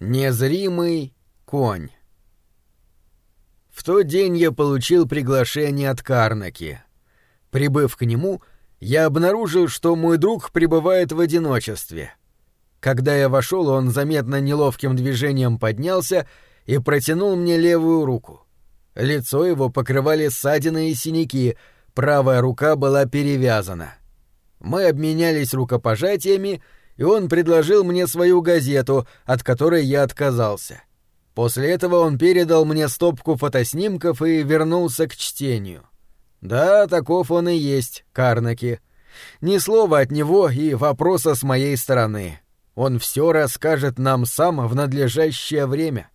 Незримый конь. В тот день я получил приглашение от Карнаки. Прибыв к нему, я обнаружил, что мой друг пребывает в одиночестве. Когда я вошел, он заметно неловким движением поднялся и протянул мне левую руку. Лицо его покрывали ссадины и синяки, правая рука была перевязана. Мы обменялись рукопожатиями, и он предложил мне свою газету, от которой я отказался. После этого он передал мне стопку фотоснимков и вернулся к чтению. Да, таков он и есть, Карнаки. Ни слова от него и вопроса с моей стороны. Он все расскажет нам сам в надлежащее время.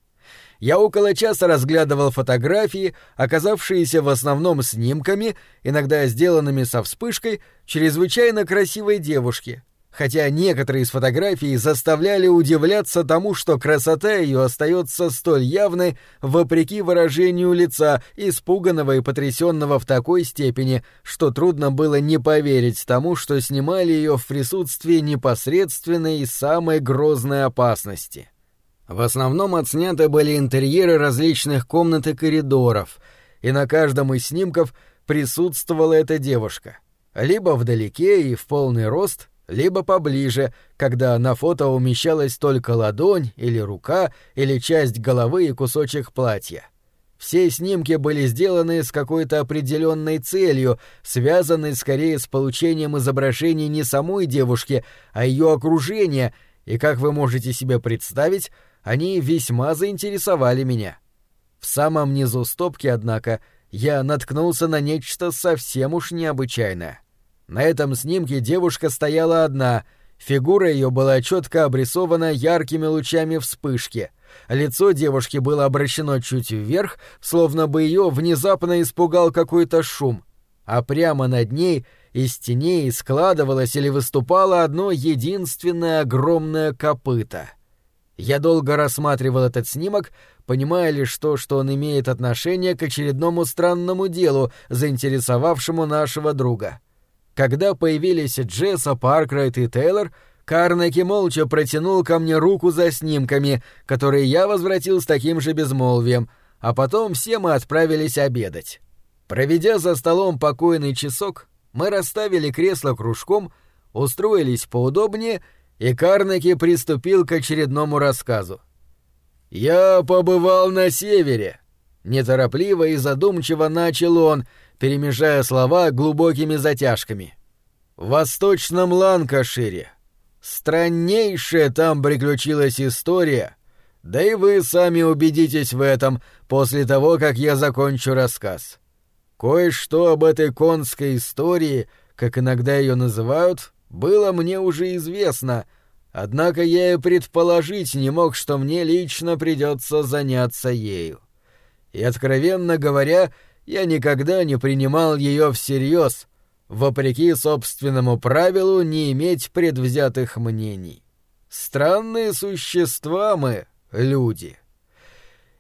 Я около часа разглядывал фотографии, оказавшиеся в основном снимками, иногда сделанными со вспышкой, чрезвычайно красивой девушки — хотя некоторые из фотографий заставляли удивляться тому, что красота ее остается столь явной вопреки выражению лица, испуганного и потрясенного в такой степени, что трудно было не поверить тому, что снимали ее в присутствии непосредственной и самой грозной опасности. В основном отсняты были интерьеры различных комнат и коридоров, и на каждом из снимков присутствовала эта девушка. Либо вдалеке и в полный рост — либо поближе, когда на фото умещалась только ладонь или рука или часть головы и кусочек платья. Все снимки были сделаны с какой-то определенной целью, связанной скорее с получением изображений не самой девушки, а ее окружения, и, как вы можете себе представить, они весьма заинтересовали меня. В самом низу стопки, однако, я наткнулся на нечто совсем уж необычайное. На этом снимке девушка стояла одна, фигура ее была четко обрисована яркими лучами вспышки. Лицо девушки было обращено чуть вверх, словно бы ее внезапно испугал какой-то шум, а прямо над ней из теней складывалось или выступало одно единственное огромное копыто. Я долго рассматривал этот снимок, понимая лишь то, что он имеет отношение к очередному странному делу, заинтересовавшему нашего друга — когда появились Джесса, Паркрайт и Тейлор, Карнеки молча протянул ко мне руку за снимками, которые я возвратил с таким же безмолвием, а потом все мы отправились обедать. Проведя за столом покойный часок, мы расставили кресло кружком, устроились поудобнее, и Карнеки приступил к очередному рассказу. «Я побывал на севере», — неторопливо и задумчиво начал он, — перемежая слова глубокими затяжками. «В восточном Ланкашире. Страннейшая там приключилась история, да и вы сами убедитесь в этом после того, как я закончу рассказ. Кое-что об этой конской истории, как иногда ее называют, было мне уже известно, однако я и предположить не мог, что мне лично придется заняться ею. И, откровенно говоря, я никогда не принимал ее всерьез, вопреки собственному правилу не иметь предвзятых мнений. Странные существа мы, люди.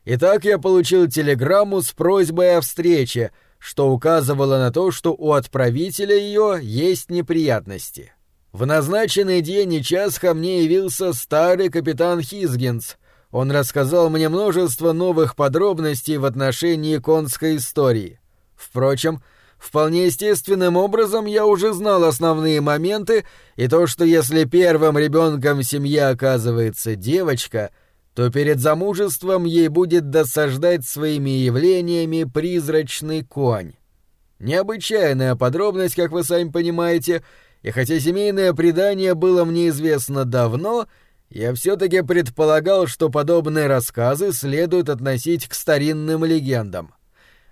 Итак, я получил телеграмму с просьбой о встрече, что указывало на то, что у отправителя ее есть неприятности. В назначенный день и час ко мне явился старый капитан Хизгинс — он рассказал мне множество новых подробностей в отношении конской истории. Впрочем, вполне естественным образом я уже знал основные моменты, и то, что если первым ребенком в семье оказывается девочка, то перед замужеством ей будет досаждать своими явлениями призрачный конь. Необычайная подробность, как вы сами понимаете, и хотя семейное предание было мне известно давно — я все-таки предполагал, что подобные рассказы следует относить к старинным легендам.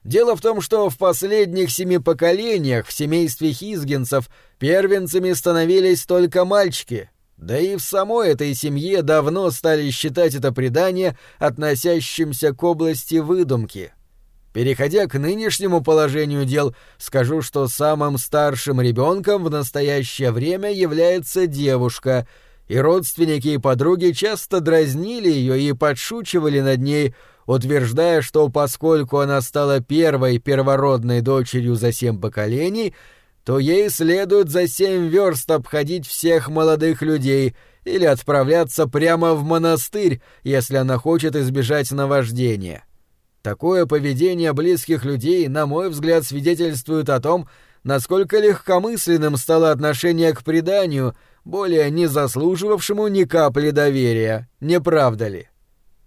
Дело в том, что в последних семи поколениях в семействе Хизгинсов первенцами становились только мальчики, да и в самой этой семье давно стали считать это предание относящимся к области выдумки. Переходя к нынешнему положению дел, скажу, что самым старшим ребенком в настоящее время является девушка — и родственники и подруги часто дразнили ее и подшучивали над ней, утверждая, что поскольку она стала первой первородной дочерью за семь поколений, то ей следует за семь верст обходить всех молодых людей, или отправляться прямо в монастырь, если она хочет избежать наваждения. Такое поведение близких людей, на мой взгляд, свидетельствует о том, насколько легкомысленным стало отношение к преданию, более не заслуживавшему ни капли доверия, не правда ли?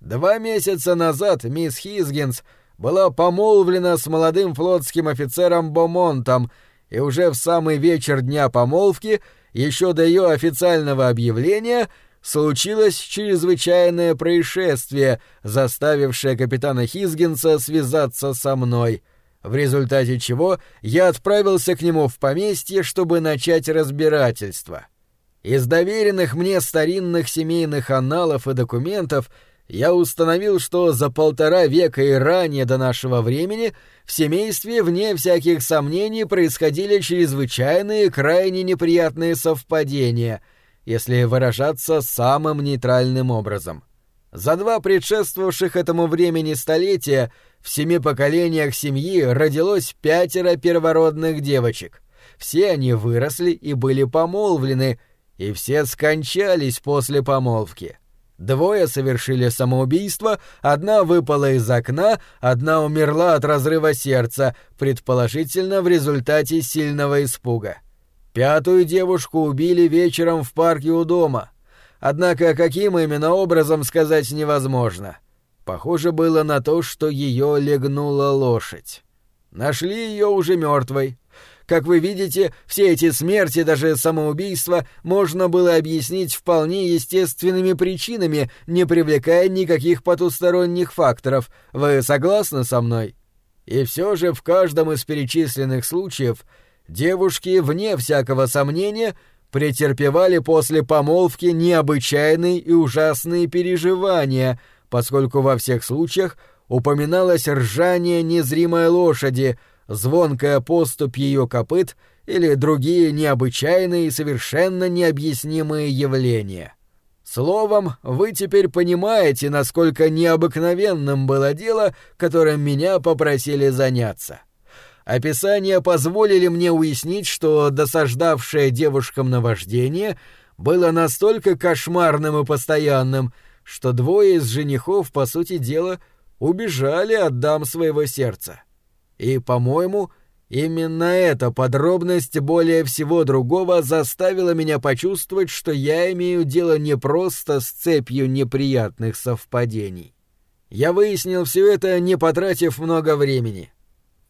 Два месяца назад мисс Хизгинс была помолвлена с молодым флотским офицером Бомонтом, и уже в самый вечер дня помолвки, еще до ее официального объявления, случилось чрезвычайное происшествие, заставившее капитана Хизгинса связаться со мной — в результате чего я отправился к нему в поместье, чтобы начать разбирательство. Из доверенных мне старинных семейных аналов и документов я установил, что за полтора века и ранее до нашего времени в семействе, вне всяких сомнений, происходили чрезвычайные крайне неприятные совпадения, если выражаться самым нейтральным образом. За два предшествовавших этому времени столетия в семи поколениях семьи родилось пятеро первородных девочек. Все они выросли и были помолвлены, и все скончались после помолвки. Двое совершили самоубийство, одна выпала из окна, одна умерла от разрыва сердца, предположительно в результате сильного испуга. Пятую девушку убили вечером в парке у дома. Однако каким именно образом сказать невозможно. Похоже было на то, что ее легнула лошадь. Нашли ее уже мертвой. Как вы видите, все эти смерти, даже самоубийства, можно было объяснить вполне естественными причинами, не привлекая никаких потусторонних факторов. Вы согласны со мной? И все же в каждом из перечисленных случаев девушки, вне всякого сомнения, претерпевали после помолвки необычайные и ужасные переживания, поскольку во всех случаях упоминалось ржание незримой лошади — звонкая поступь ее копыт или другие необычайные и совершенно необъяснимые явления. Словом, вы теперь понимаете, насколько необыкновенным было дело, которым меня попросили заняться. Описания позволили мне уяснить, что досаждавшее девушкам наваждение было настолько кошмарным и постоянным, что двое из женихов, по сути дела, убежали от дам своего сердца. И, по-моему, именно эта подробность более всего другого заставила меня почувствовать, что я имею дело не просто с цепью неприятных совпадений. Я выяснил все это, не потратив много времени.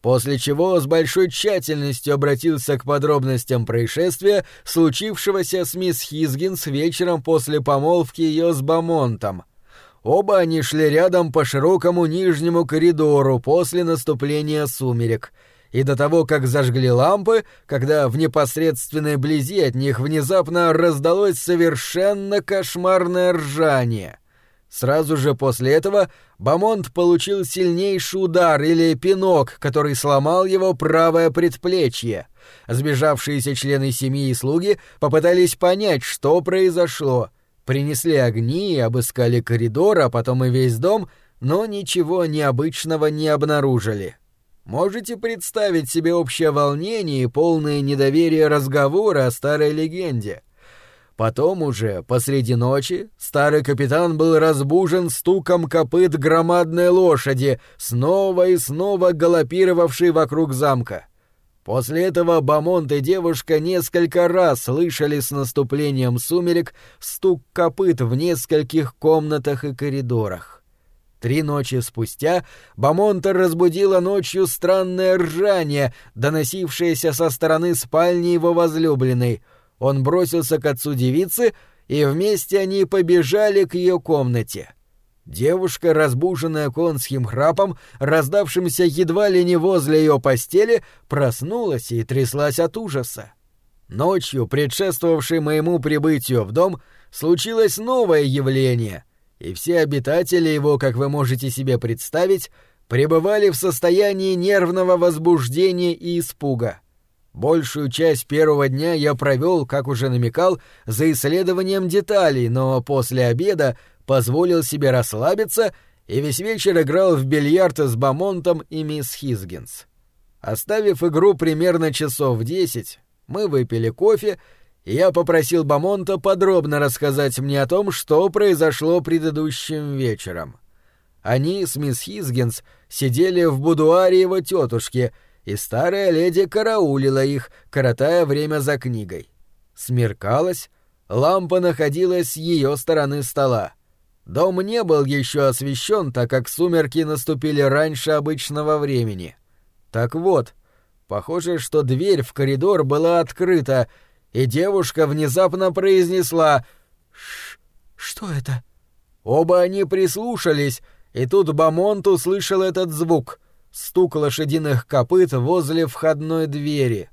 После чего с большой тщательностью обратился к подробностям происшествия, случившегося с мисс Хизгинс вечером после помолвки ее с Бамонтом — Оба они шли рядом по широкому нижнему коридору после наступления сумерек. И до того, как зажгли лампы, когда в непосредственной близи от них внезапно раздалось совершенно кошмарное ржание. Сразу же после этого Бамонт получил сильнейший удар или пинок, который сломал его правое предплечье. Сбежавшиеся члены семьи и слуги попытались понять, что произошло — Принесли огни, обыскали коридор, а потом и весь дом, но ничего необычного не обнаружили. Можете представить себе общее волнение и полное недоверие разговора о старой легенде. Потом уже, посреди ночи, старый капитан был разбужен стуком копыт громадной лошади, снова и снова галопировавшей вокруг замка. После этого Бамонт и девушка несколько раз слышали с наступлением сумерек стук копыт в нескольких комнатах и коридорах. Три ночи спустя Бамонта разбудило ночью странное ржание, доносившееся со стороны спальни его возлюбленной. Он бросился к отцу девицы, и вместе они побежали к ее комнате. Девушка, разбуженная конским храпом, раздавшимся едва ли не возле ее постели, проснулась и тряслась от ужаса. Ночью, предшествовавшей моему прибытию в дом, случилось новое явление, и все обитатели его, как вы можете себе представить, пребывали в состоянии нервного возбуждения и испуга. Большую часть первого дня я провел, как уже намекал, за исследованием деталей, но после обеда позволил себе расслабиться и весь вечер играл в бильярд с Бамонтом и мисс Хизгинс. Оставив игру примерно часов в десять, мы выпили кофе и я попросил Бамонта подробно рассказать мне о том, что произошло предыдущим вечером. Они с мисс Хизгинс сидели в будуаре его тетушки, и старая леди караулила их, коротая время за книгой. Смеркалось, лампа находилась с ее стороны стола. Дом не был еще освещен, так как сумерки наступили раньше обычного времени. Так вот, похоже, что дверь в коридор была открыта, и девушка внезапно произнесла «Ш... что это?» Оба они прислушались, и тут Бамонт услышал этот звук — стук лошадиных копыт возле входной двери.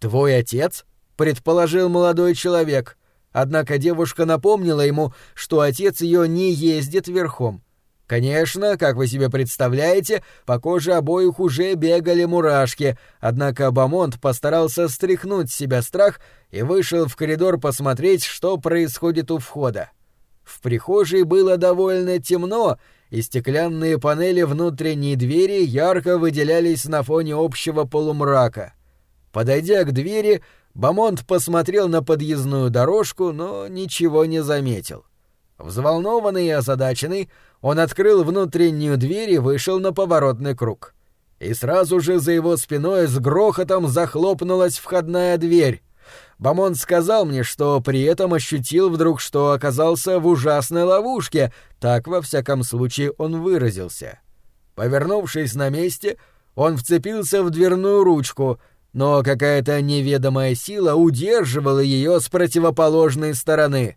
«Твой отец?» — предположил молодой человек. Однако девушка напомнила ему, что отец ее не ездит верхом. Конечно, как вы себе представляете, по коже обоих уже бегали мурашки, однако Бамонт постарался стряхнуть с себя страх и вышел в коридор посмотреть, что происходит у входа. В прихожей было довольно темно, и стеклянные панели внутренней двери ярко выделялись на фоне общего полумрака. Подойдя к двери, Бамонт посмотрел на подъездную дорожку, но ничего не заметил. Взволнованный и озадаченный, он открыл внутреннюю дверь и вышел на поворотный круг. И сразу же за его спиной с грохотом захлопнулась входная дверь. Бамонт сказал мне, что при этом ощутил вдруг, что оказался в ужасной ловушке, так во всяком случае он выразился. Повернувшись на месте, он вцепился в дверную ручку — но какая-то неведомая сила удерживала ее с противоположной стороны.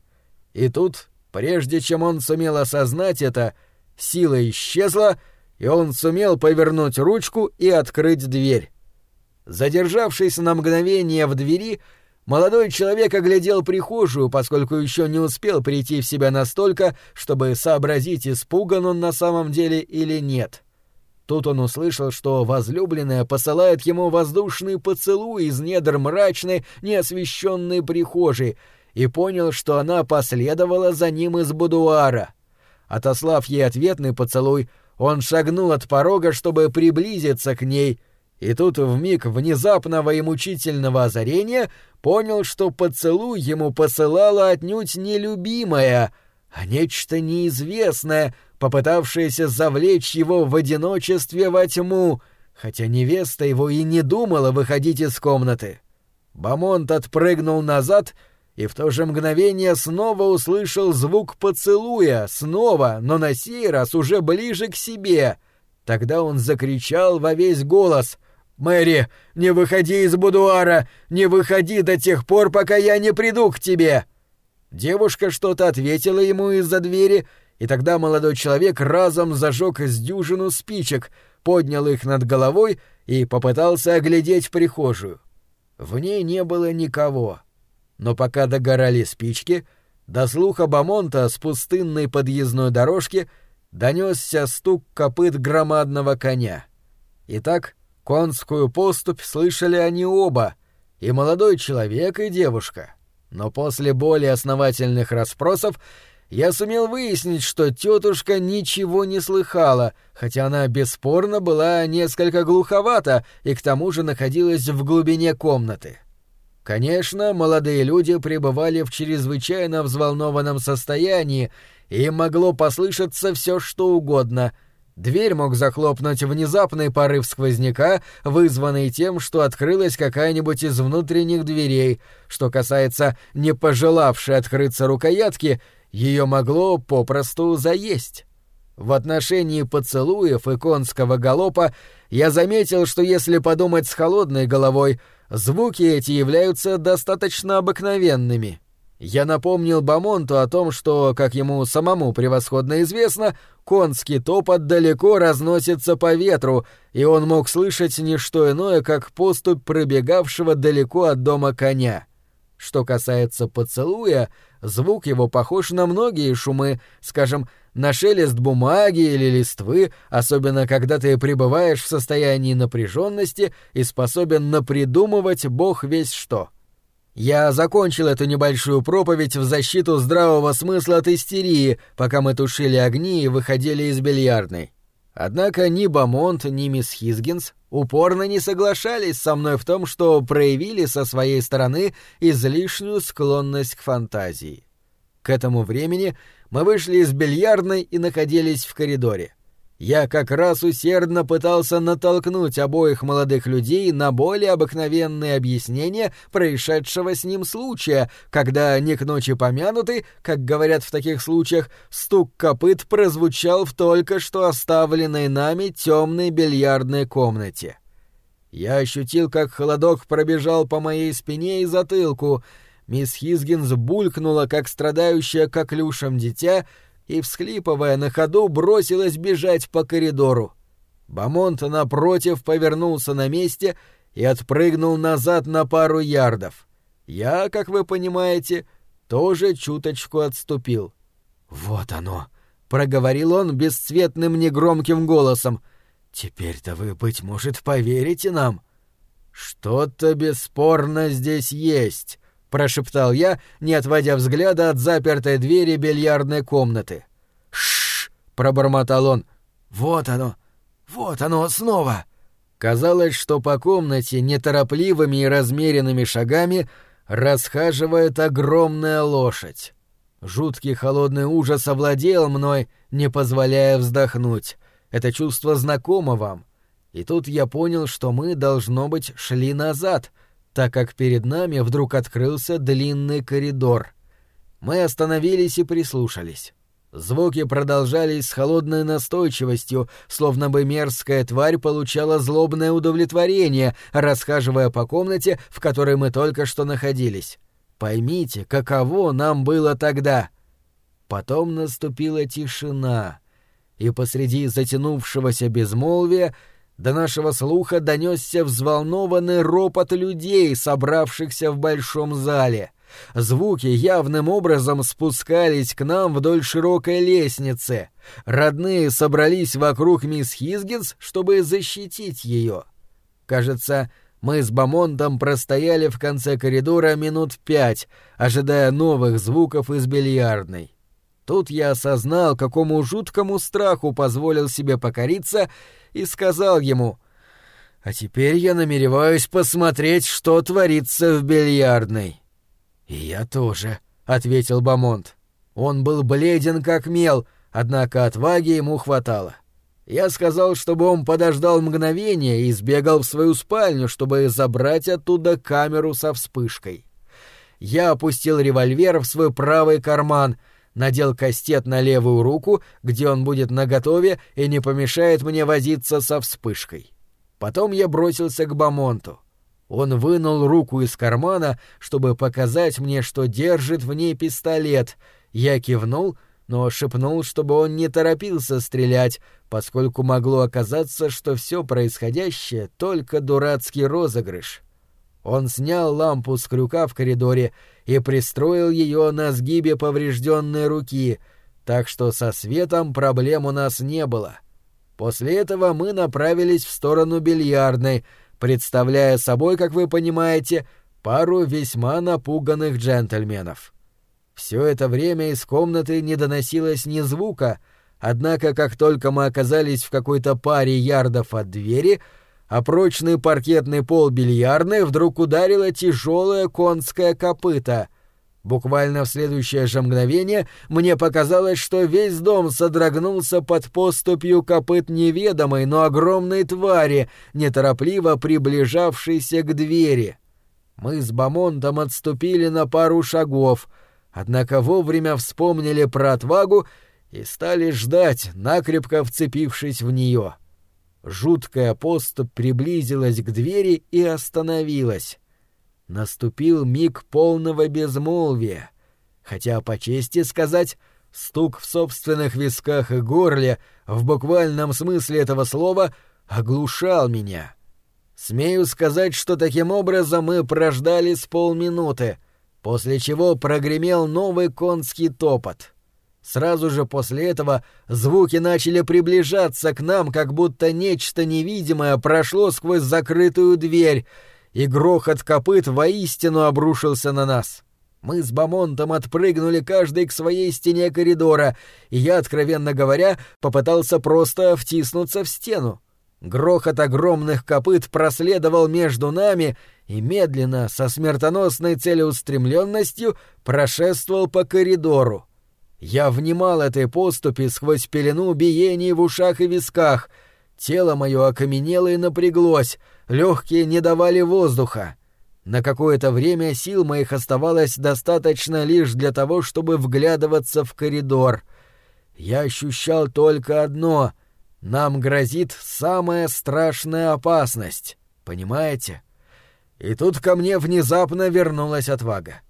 И тут, прежде чем он сумел осознать это, сила исчезла, и он сумел повернуть ручку и открыть дверь. Задержавшись на мгновение в двери, молодой человек оглядел прихожую, поскольку еще не успел прийти в себя настолько, чтобы сообразить, испуган он на самом деле или нет. — Тут он услышал, что возлюбленная посылает ему воздушный поцелуй из недр мрачной, неосвещенной прихожей, и понял, что она последовала за ним из будуара. Отослав ей ответный поцелуй, он шагнул от порога, чтобы приблизиться к ней, и тут в миг внезапного и мучительного озарения понял, что поцелуй ему посылала отнюдь не любимая, а нечто неизвестное — попытавшаяся завлечь его в одиночестве во тьму, хотя невеста его и не думала выходить из комнаты. Бамонт отпрыгнул назад и в то же мгновение снова услышал звук поцелуя, снова, но на сей раз уже ближе к себе. Тогда он закричал во весь голос — «Мэри, не выходи из будуара! Не выходи до тех пор, пока я не приду к тебе!» Девушка что-то ответила ему из-за двери, и тогда молодой человек разом зажег из дюжину спичек, поднял их над головой и попытался оглядеть прихожую. В ней не было никого. Но пока догорали спички, до слуха Бамонта с пустынной подъездной дорожки донесся стук копыт громадного коня. Итак, конскую поступь слышали они оба, и молодой человек, и девушка. Но после более основательных расспросов я сумел выяснить, что тетушка ничего не слыхала, хотя она бесспорно была несколько глуховата и к тому же находилась в глубине комнаты. Конечно, молодые люди пребывали в чрезвычайно взволнованном состоянии, и могло послышаться все что угодно. Дверь мог захлопнуть внезапный порыв сквозняка, вызванный тем, что открылась какая-нибудь из внутренних дверей. Что касается не пожелавшей открыться рукоятки — ее могло попросту заесть. В отношении поцелуев и конского галопа я заметил, что если подумать с холодной головой, звуки эти являются достаточно обыкновенными. Я напомнил Бамонту о том, что, как ему самому превосходно известно, конский топот далеко разносится по ветру, и он мог слышать не что иное, как поступь пробегавшего далеко от дома коня. Что касается поцелуя, звук его похож на многие шумы, скажем, на шелест бумаги или листвы, особенно когда ты пребываешь в состоянии напряженности и способен напридумывать бог весь что. Я закончил эту небольшую проповедь в защиту здравого смысла от истерии, пока мы тушили огни и выходили из бильярдной. Однако ни Бамонт, ни мисс Хизгинс упорно не соглашались со мной в том, что проявили со своей стороны излишнюю склонность к фантазии. К этому времени мы вышли из бильярдной и находились в коридоре. Я как раз усердно пытался натолкнуть обоих молодых людей на более обыкновенные объяснения происшедшего с ним случая, когда не к ночи помянутый, как говорят в таких случаях, стук копыт прозвучал в только что оставленной нами темной бильярдной комнате. Я ощутил, как холодок пробежал по моей спине и затылку. Мисс Хизгинс булькнула, как страдающая коклюшем дитя, и, всхлипывая на ходу, бросилась бежать по коридору. Бамонт, напротив, повернулся на месте и отпрыгнул назад на пару ярдов. Я, как вы понимаете, тоже чуточку отступил. «Вот оно!» — проговорил он бесцветным негромким голосом. «Теперь-то вы, быть может, поверите нам?» «Что-то бесспорно здесь есть», прошептал я, не отводя взгляда от запертой двери бильярдной комнаты. Шш, пробормотал он. Вот оно. Вот оно снова. Казалось, что по комнате неторопливыми и размеренными шагами расхаживает огромная лошадь. Жуткий холодный ужас овладел мной, не позволяя вздохнуть. Это чувство знакомо вам. И тут я понял, что мы, должно быть, шли назад, так как перед нами вдруг открылся длинный коридор. Мы остановились и прислушались. Звуки продолжались с холодной настойчивостью, словно бы мерзкая тварь получала злобное удовлетворение, расхаживая по комнате, в которой мы только что находились. Поймите, каково нам было тогда. Потом наступила тишина, и посреди затянувшегося безмолвия до нашего слуха донесся взволнованный ропот людей, собравшихся в большом зале. Звуки явным образом спускались к нам вдоль широкой лестницы. Родные собрались вокруг мисс Хизгинс, чтобы защитить ее. Кажется, мы с Бамонтом простояли в конце коридора минут пять, ожидая новых звуков из бильярдной. Тут я осознал, какому жуткому страху позволил себе покориться, и сказал ему «А теперь я намереваюсь посмотреть, что творится в бильярдной». «И я тоже», — ответил Бамонт. Он был бледен как мел, однако отваги ему хватало. Я сказал, чтобы он подождал мгновение и сбегал в свою спальню, чтобы забрать оттуда камеру со вспышкой. Я опустил револьвер в свой правый карман — надел кастет на левую руку, где он будет наготове и не помешает мне возиться со вспышкой. Потом я бросился к Бамонту. Он вынул руку из кармана, чтобы показать мне, что держит в ней пистолет. Я кивнул, но шепнул, чтобы он не торопился стрелять, поскольку могло оказаться, что все происходящее — только дурацкий розыгрыш. Он снял лампу с крюка в коридоре и пристроил ее на сгибе поврежденной руки, так что со светом проблем у нас не было. После этого мы направились в сторону бильярдной, представляя собой, как вы понимаете, пару весьма напуганных джентльменов. Все это время из комнаты не доносилось ни звука, однако как только мы оказались в какой-то паре ярдов от двери — а прочный паркетный пол бильярдной вдруг ударило тяжелое конское копыто. Буквально в следующее же мгновение мне показалось, что весь дом содрогнулся под поступью копыт неведомой, но огромной твари, неторопливо приближавшейся к двери. Мы с Бамонтом отступили на пару шагов, однако вовремя вспомнили про отвагу и стали ждать, накрепко вцепившись в нее. — Жуткая поступь приблизилась к двери и остановилась. Наступил миг полного безмолвия, хотя, по чести сказать, стук в собственных висках и горле, в буквальном смысле этого слова, оглушал меня. Смею сказать, что таким образом мы прождали с полминуты, после чего прогремел новый конский топот — Сразу же после этого звуки начали приближаться к нам, как будто нечто невидимое прошло сквозь закрытую дверь, и грохот копыт воистину обрушился на нас. Мы с Бамонтом отпрыгнули каждый к своей стене коридора, и я, откровенно говоря, попытался просто втиснуться в стену. Грохот огромных копыт проследовал между нами и медленно, со смертоносной целеустремленностью, прошествовал по коридору. Я внимал этой поступи сквозь пелену биений в ушах и висках. Тело мое окаменело и напряглось, легкие не давали воздуха. На какое-то время сил моих оставалось достаточно лишь для того, чтобы вглядываться в коридор. Я ощущал только одно — нам грозит самая страшная опасность, понимаете? И тут ко мне внезапно вернулась отвага.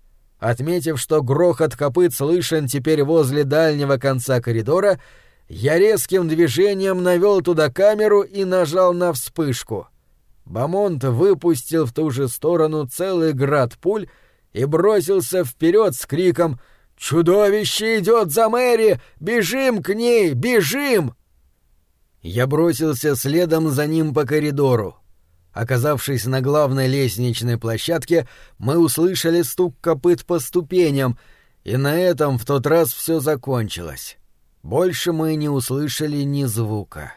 Отметив, что грохот копыт слышен теперь возле дальнего конца коридора, я резким движением навел туда камеру и нажал на вспышку. Бамонт выпустил в ту же сторону целый град пуль и бросился вперед с криком «Чудовище идет за Мэри! Бежим к ней! Бежим!» Я бросился следом за ним по коридору. Оказавшись на главной лестничной площадке, мы услышали стук копыт по ступеням, и на этом в тот раз все закончилось. Больше мы не услышали ни звука.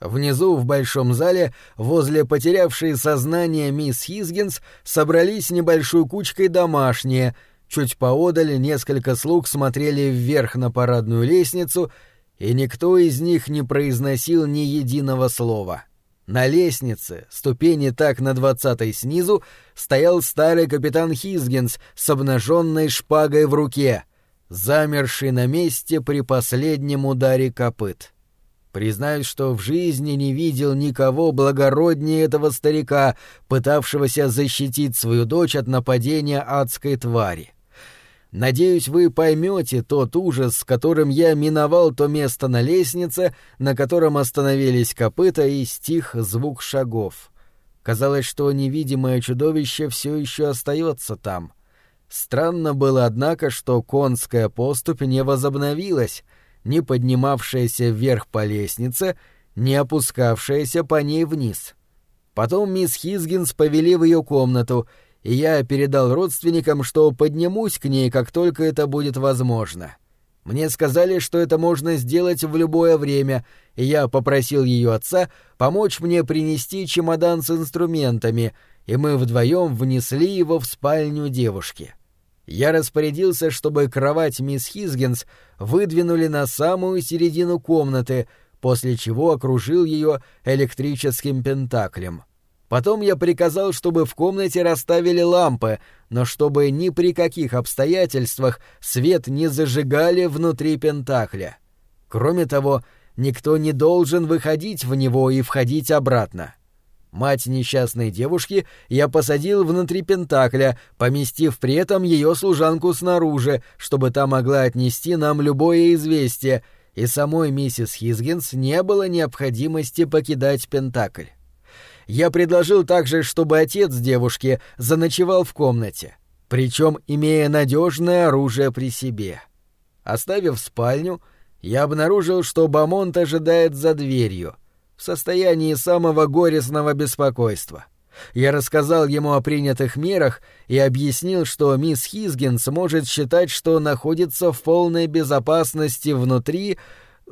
Внизу, в большом зале, возле потерявшей сознание мисс Хизгинс, собрались небольшой кучкой домашние. Чуть поодаль несколько слуг смотрели вверх на парадную лестницу, и никто из них не произносил ни единого слова. На лестнице, ступени так на двадцатой снизу, стоял старый капитан Хизгинс с обнаженной шпагой в руке, замерший на месте при последнем ударе копыт. Признаюсь, что в жизни не видел никого благороднее этого старика, пытавшегося защитить свою дочь от нападения адской твари. Надеюсь, вы поймете тот ужас, с которым я миновал то место на лестнице, на котором остановились копыта и стих звук шагов. Казалось, что невидимое чудовище все еще остается там. Странно было, однако, что конская поступь не возобновилась — не поднимавшаяся вверх по лестнице, не опускавшаяся по ней вниз. Потом мисс Хизгинс повели в ее комнату, и я передал родственникам, что поднимусь к ней, как только это будет возможно. Мне сказали, что это можно сделать в любое время, и я попросил ее отца помочь мне принести чемодан с инструментами, и мы вдвоем внесли его в спальню девушки. Я распорядился, чтобы кровать мисс Хизгинс выдвинули на самую середину комнаты, после чего окружил ее электрическим пентаклем. Потом я приказал, чтобы в комнате расставили лампы, но чтобы ни при каких обстоятельствах свет не зажигали внутри пентакля. Кроме того, никто не должен выходить в него и входить обратно. Мать несчастной девушки я посадил внутри Пентакля, поместив при этом ее служанку снаружи, чтобы та могла отнести нам любое известие, и самой миссис Хизгинс не было необходимости покидать Пентакль. Я предложил также, чтобы отец девушки заночевал в комнате, причем имея надежное оружие при себе. Оставив спальню, я обнаружил, что Бамонт ожидает за дверью — в состоянии самого горестного беспокойства. Я рассказал ему о принятых мерах и объяснил, что мисс Хизгинс может считать, что находится в полной безопасности внутри,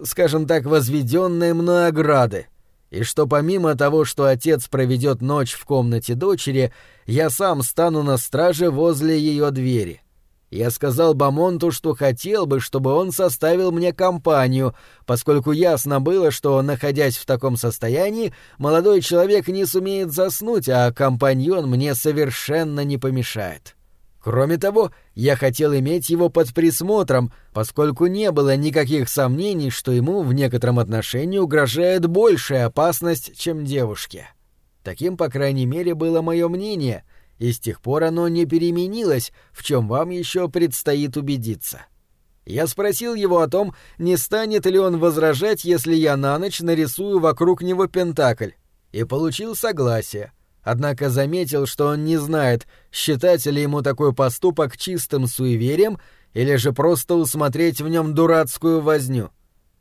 скажем так, возведенной мной ограды, и что помимо того, что отец проведет ночь в комнате дочери, я сам стану на страже возле ее двери. Я сказал Бамонту, что хотел бы, чтобы он составил мне компанию, поскольку ясно было, что, находясь в таком состоянии, молодой человек не сумеет заснуть, а компаньон мне совершенно не помешает. Кроме того, я хотел иметь его под присмотром, поскольку не было никаких сомнений, что ему в некотором отношении угрожает большая опасность, чем девушке. Таким, по крайней мере, было мое мнение — и с тех пор оно не переменилось, в чем вам еще предстоит убедиться. Я спросил его о том, не станет ли он возражать, если я на ночь нарисую вокруг него пентакль, и получил согласие. Однако заметил, что он не знает, считать ли ему такой поступок чистым суеверием или же просто усмотреть в нем дурацкую возню.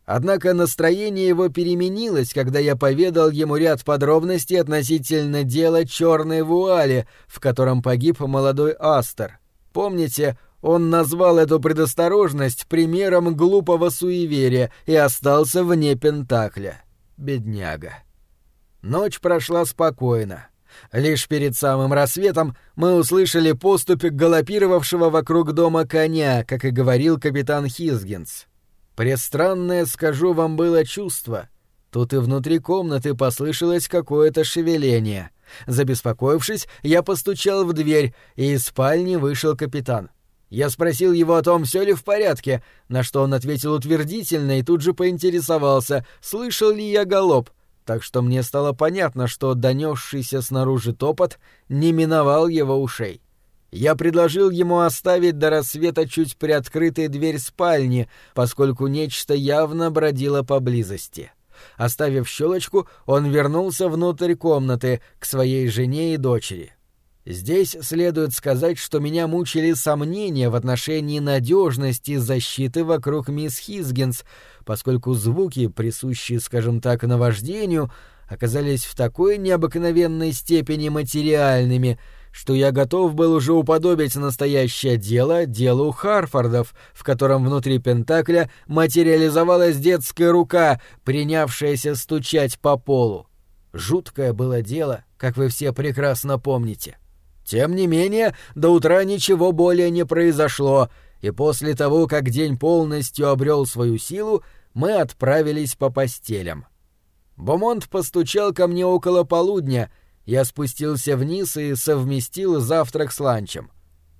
Однако настроение его переменилось, когда я поведал ему ряд подробностей относительно дела черной вуали, в котором погиб молодой Астер. Помните, он назвал эту предосторожность примером глупого суеверия и остался вне Пентакля. Бедняга. Ночь прошла спокойно. Лишь перед самым рассветом мы услышали поступь галопировавшего вокруг дома коня, как и говорил капитан Хизгинс. Престранное, скажу вам, было чувство. Тут и внутри комнаты послышалось какое-то шевеление. Забеспокоившись, я постучал в дверь, и из спальни вышел капитан. Я спросил его о том, все ли в порядке, на что он ответил утвердительно и тут же поинтересовался, слышал ли я галоп, так что мне стало понятно, что донесшийся снаружи топот не миновал его ушей. Я предложил ему оставить до рассвета чуть приоткрытой дверь спальни, поскольку нечто явно бродило поблизости. Оставив щелочку, он вернулся внутрь комнаты к своей жене и дочери. Здесь следует сказать, что меня мучили сомнения в отношении надежности защиты вокруг мисс Хизгинс, поскольку звуки, присущие, скажем так, наваждению, оказались в такой необыкновенной степени материальными, что я готов был уже уподобить настоящее дело делу Харфордов, в котором внутри Пентакля материализовалась детская рука, принявшаяся стучать по полу. Жуткое было дело, как вы все прекрасно помните. — тем не менее, до утра ничего более не произошло, и после того, как день полностью обрел свою силу, мы отправились по постелям. Бомонт постучал ко мне около полудня, я спустился вниз и совместил завтрак с ланчем.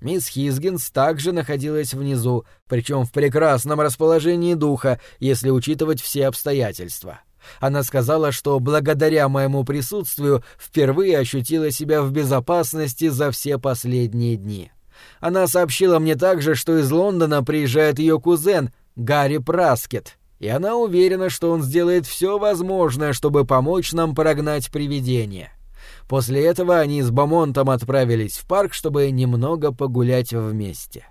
Мисс Хизгинс также находилась внизу, причем в прекрасном расположении духа, если учитывать все обстоятельства. Она сказала, что благодаря моему присутствию впервые ощутила себя в безопасности за все последние дни. Она сообщила мне также, что из Лондона приезжает ее кузен Гарри Праскет, и она уверена, что он сделает все возможное, чтобы помочь нам прогнать привидение. После этого они с Бамонтом отправились в парк, чтобы немного погулять вместе.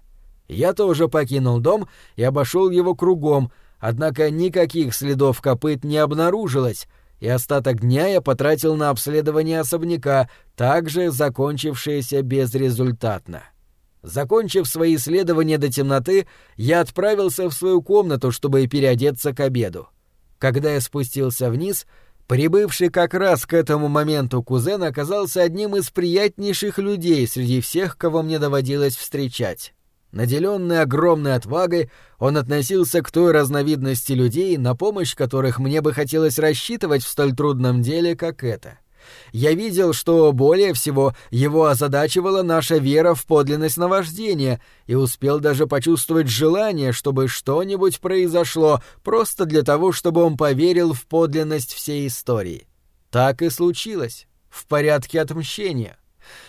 Я тоже покинул дом и обошел его кругом, Однако никаких следов копыт не обнаружилось, и остаток дня я потратил на обследование особняка, также закончившееся безрезультатно. Закончив свои исследования до темноты, я отправился в свою комнату, чтобы переодеться к обеду. Когда я спустился вниз, прибывший как раз к этому моменту кузен оказался одним из приятнейших людей среди всех, кого мне доводилось встречать. Наделенный огромной отвагой, он относился к той разновидности людей, на помощь которых мне бы хотелось рассчитывать в столь трудном деле, как это. Я видел, что более всего его озадачивала наша вера в подлинность наваждения, и успел даже почувствовать желание, чтобы что-нибудь произошло, просто для того, чтобы он поверил в подлинность всей истории. Так и случилось. В порядке отмщения.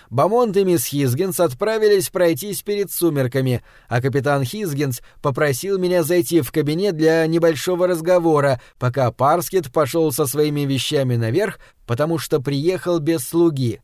Бамонт и мисс Хизгинс отправились пройтись перед сумерками, а капитан Хизгинс попросил меня зайти в кабинет для небольшого разговора, пока Парскет пошел со своими вещами наверх, потому что приехал без слуги.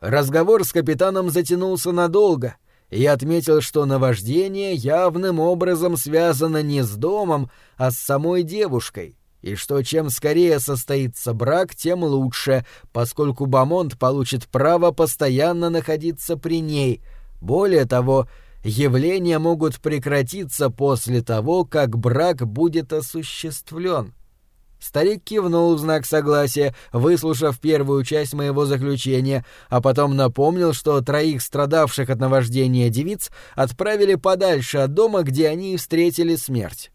Разговор с капитаном затянулся надолго, и я отметил, что наваждение явным образом связано не с домом, а с самой девушкой и что чем скорее состоится брак, тем лучше, поскольку Бамонт получит право постоянно находиться при ней. Более того, явления могут прекратиться после того, как брак будет осуществлен. Старик кивнул в знак согласия, выслушав первую часть моего заключения, а потом напомнил, что троих страдавших от наваждения девиц отправили подальше от дома, где они встретили смерть.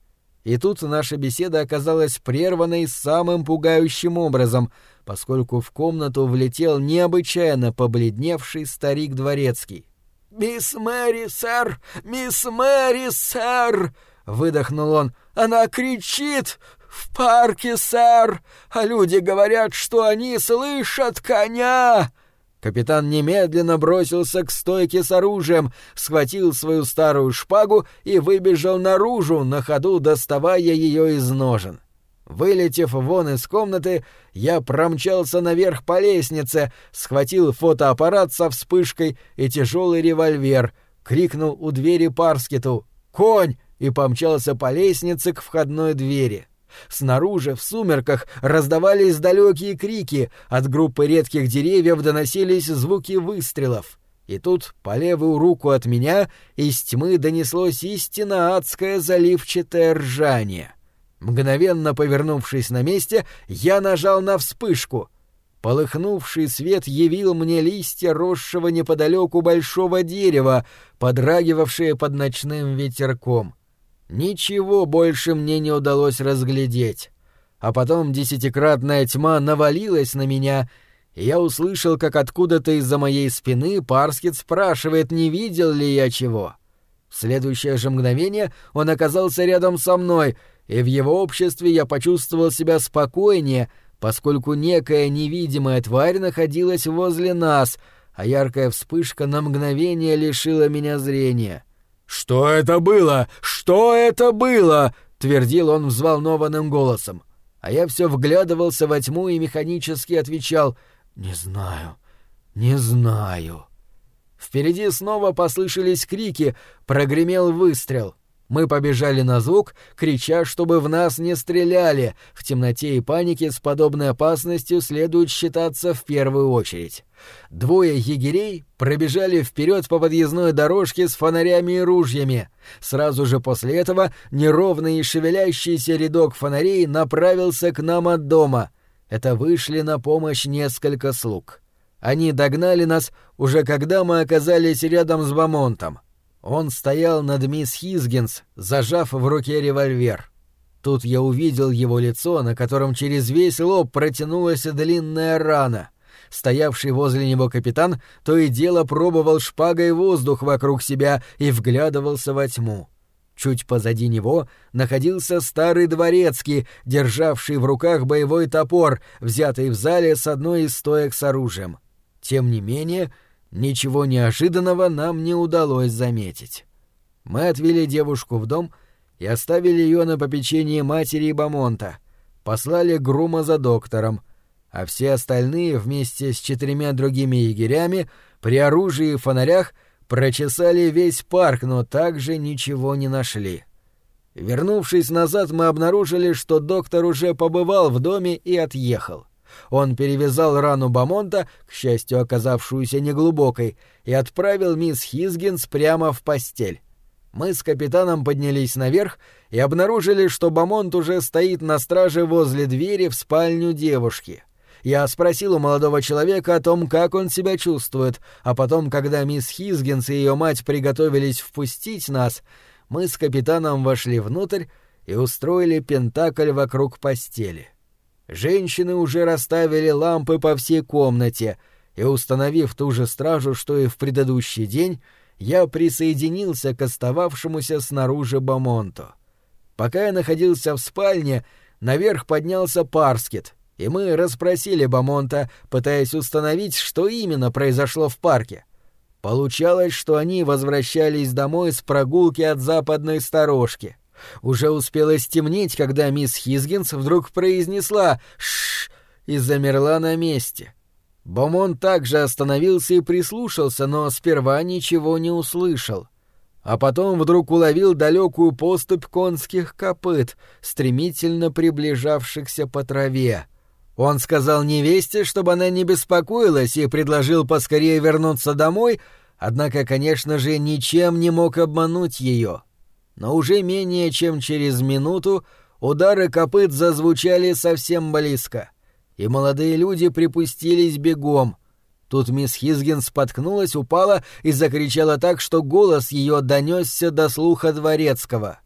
И тут наша беседа оказалась прерванной самым пугающим образом, поскольку в комнату влетел необычайно побледневший старик дворецкий. «Мисс Мэри, сэр! Мисс Мэри, сэр!» — выдохнул он. «Она кричит! В парке, сэр! А люди говорят, что они слышат коня!» Капитан немедленно бросился к стойке с оружием, схватил свою старую шпагу и выбежал наружу, на ходу доставая ее из ножен. Вылетев вон из комнаты, я промчался наверх по лестнице, схватил фотоаппарат со вспышкой и тяжелый револьвер, крикнул у двери Парскету «Конь!» и помчался по лестнице к входной двери. Снаружи, в сумерках, раздавались далекие крики, от группы редких деревьев доносились звуки выстрелов. И тут по левую руку от меня из тьмы донеслось истинно адское заливчатое ржание. Мгновенно повернувшись на месте, я нажал на вспышку. Полыхнувший свет явил мне листья росшего неподалеку большого дерева, подрагивавшие под ночным ветерком. Ничего больше мне не удалось разглядеть. А потом десятикратная тьма навалилась на меня, и я услышал, как откуда-то из-за моей спины Парскит спрашивает, не видел ли я чего. В следующее же мгновение он оказался рядом со мной, и в его обществе я почувствовал себя спокойнее, поскольку некая невидимая тварь находилась возле нас, а яркая вспышка на мгновение лишила меня зрения. «Что это было? Что это было?» — твердил он взволнованным голосом. А я все вглядывался во тьму и механически отвечал «Не знаю, не знаю». Впереди снова послышались крики, прогремел выстрел. Мы побежали на звук, крича, чтобы в нас не стреляли. В темноте и панике с подобной опасностью следует считаться в первую очередь. Двое егерей пробежали вперед по подъездной дорожке с фонарями и ружьями. Сразу же после этого неровный и шевелящийся рядок фонарей направился к нам от дома. Это вышли на помощь несколько слуг. Они догнали нас уже когда мы оказались рядом с Бамонтом. Он стоял над мисс Хизгинс, зажав в руке револьвер. Тут я увидел его лицо, на котором через весь лоб протянулась длинная рана. Стоявший возле него капитан то и дело пробовал шпагой воздух вокруг себя и вглядывался во тьму. Чуть позади него находился старый дворецкий, державший в руках боевой топор, взятый в зале с одной из стоек с оружием. Тем не менее, Ничего неожиданного нам не удалось заметить. Мы отвели девушку в дом и оставили ее на попечение матери Бамонта, послали Грума за доктором, а все остальные вместе с четырьмя другими егерями при оружии и фонарях прочесали весь парк, но также ничего не нашли. Вернувшись назад, мы обнаружили, что доктор уже побывал в доме и отъехал. Он перевязал рану Бамонта, к счастью, оказавшуюся неглубокой, и отправил мисс Хизгинс прямо в постель. Мы с капитаном поднялись наверх и обнаружили, что Бамонт уже стоит на страже возле двери в спальню девушки. Я спросил у молодого человека о том, как он себя чувствует, а потом, когда мисс Хизгинс и ее мать приготовились впустить нас, мы с капитаном вошли внутрь и устроили пентакль вокруг постели. — Женщины уже расставили лампы по всей комнате, и, установив ту же стражу, что и в предыдущий день, я присоединился к остававшемуся снаружи Бамонту. Пока я находился в спальне, наверх поднялся Парскет, и мы расспросили Бамонта, пытаясь установить, что именно произошло в парке. Получалось, что они возвращались домой с прогулки от западной сторожки — уже успело стемнеть, когда мисс Хизгинс вдруг произнесла «Шш!» и замерла на месте. Бомон также остановился и прислушался, но сперва ничего не услышал. А потом вдруг уловил далекую поступь конских копыт, стремительно приближавшихся по траве. Он сказал невесте, чтобы она не беспокоилась, и предложил поскорее вернуться домой, однако, конечно же, ничем не мог обмануть ее. Но уже менее чем через минуту удары копыт зазвучали совсем близко, и молодые люди припустились бегом. Тут мисс Хизгин споткнулась, упала и закричала так, что голос ее донесся до слуха дворецкого.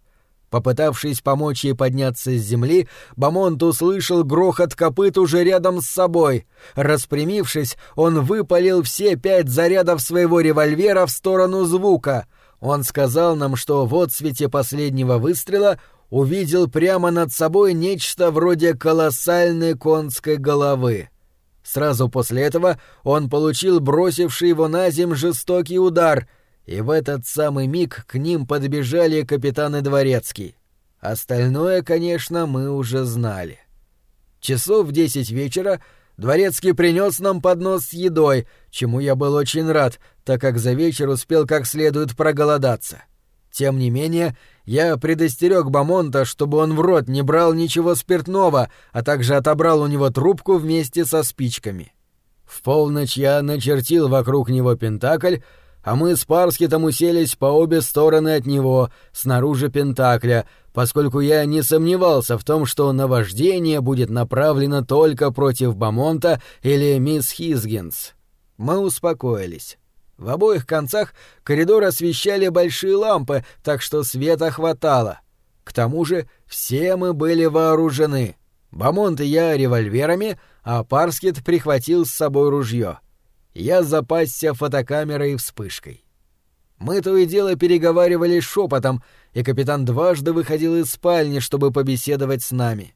Попытавшись помочь ей подняться с земли, Бамонт услышал грохот копыт уже рядом с собой. Распрямившись, он выпалил все пять зарядов своего револьвера в сторону звука — он сказал нам, что в отсвете последнего выстрела увидел прямо над собой нечто вроде колоссальной конской головы. Сразу после этого он получил бросивший его на земь жестокий удар, и в этот самый миг к ним подбежали капитаны Дворецкий. Остальное, конечно, мы уже знали. Часов в десять вечера Дворецкий принес нам поднос с едой, чему я был очень рад, так как за вечер успел как следует проголодаться. Тем не менее, я предостерег Бамонта, чтобы он в рот не брал ничего спиртного, а также отобрал у него трубку вместе со спичками. В полночь я начертил вокруг него пентакль а мы с Парскитом уселись по обе стороны от него, снаружи Пентакля, поскольку я не сомневался в том, что наваждение будет направлено только против Бамонта или мисс Хизгинс. Мы успокоились. В обоих концах коридор освещали большие лампы, так что света хватало. К тому же все мы были вооружены. Бамонт и я револьверами, а Парскит прихватил с собой ружье. Я запасся фотокамерой и вспышкой. Мы то и дело переговаривались шепотом, и капитан дважды выходил из спальни, чтобы побеседовать с нами.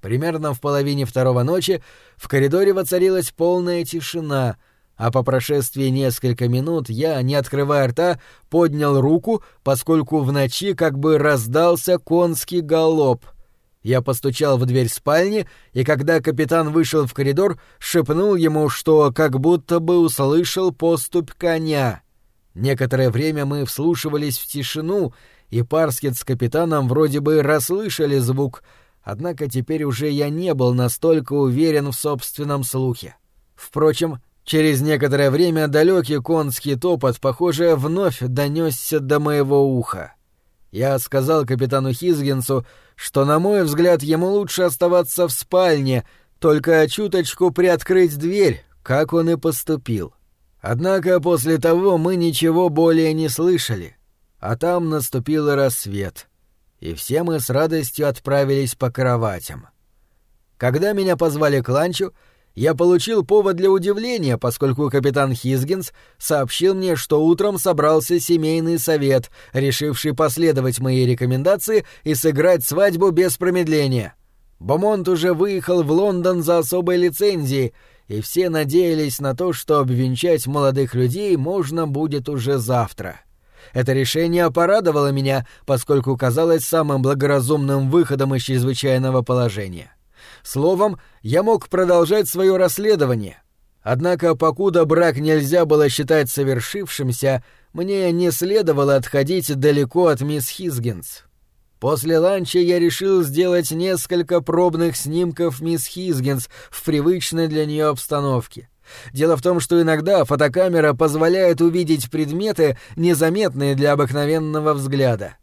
Примерно в половине второго ночи в коридоре воцарилась полная тишина, а по прошествии несколько минут я, не открывая рта, поднял руку, поскольку в ночи как бы раздался конский галоп — я постучал в дверь спальни, и когда капитан вышел в коридор, шепнул ему, что как будто бы услышал поступь коня. Некоторое время мы вслушивались в тишину, и Парскет с капитаном вроде бы расслышали звук, однако теперь уже я не был настолько уверен в собственном слухе. Впрочем, через некоторое время далекий конский топот, похоже, вновь донесся до моего уха. Я сказал капитану Хизгинсу, что, на мой взгляд, ему лучше оставаться в спальне, только чуточку приоткрыть дверь, как он и поступил. Однако после того мы ничего более не слышали, а там наступил рассвет, и все мы с радостью отправились по кроватям. Когда меня позвали к ланчу, я получил повод для удивления, поскольку капитан Хизгинс сообщил мне, что утром собрался семейный совет, решивший последовать моей рекомендации и сыграть свадьбу без промедления. Бомонт уже выехал в Лондон за особой лицензией, и все надеялись на то, что обвенчать молодых людей можно будет уже завтра. Это решение порадовало меня, поскольку казалось самым благоразумным выходом из чрезвычайного положения. Словом, я мог продолжать свое расследование. Однако, покуда брак нельзя было считать совершившимся, мне не следовало отходить далеко от мисс Хизгинс. После ланча я решил сделать несколько пробных снимков мисс Хизгинс в привычной для нее обстановке. Дело в том, что иногда фотокамера позволяет увидеть предметы, незаметные для обыкновенного взгляда.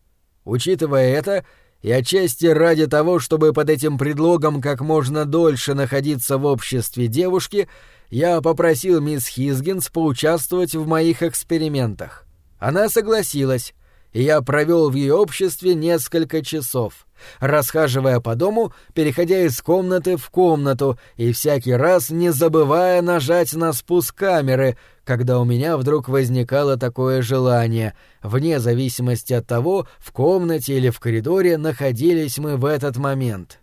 Учитывая это, и отчасти ради того, чтобы под этим предлогом как можно дольше находиться в обществе девушки, я попросил мисс Хизгинс поучаствовать в моих экспериментах. Она согласилась, и я провел в ее обществе несколько часов, расхаживая по дому, переходя из комнаты в комнату и всякий раз не забывая нажать на спуск камеры, когда у меня вдруг возникало такое желание, вне зависимости от того, в комнате или в коридоре находились мы в этот момент.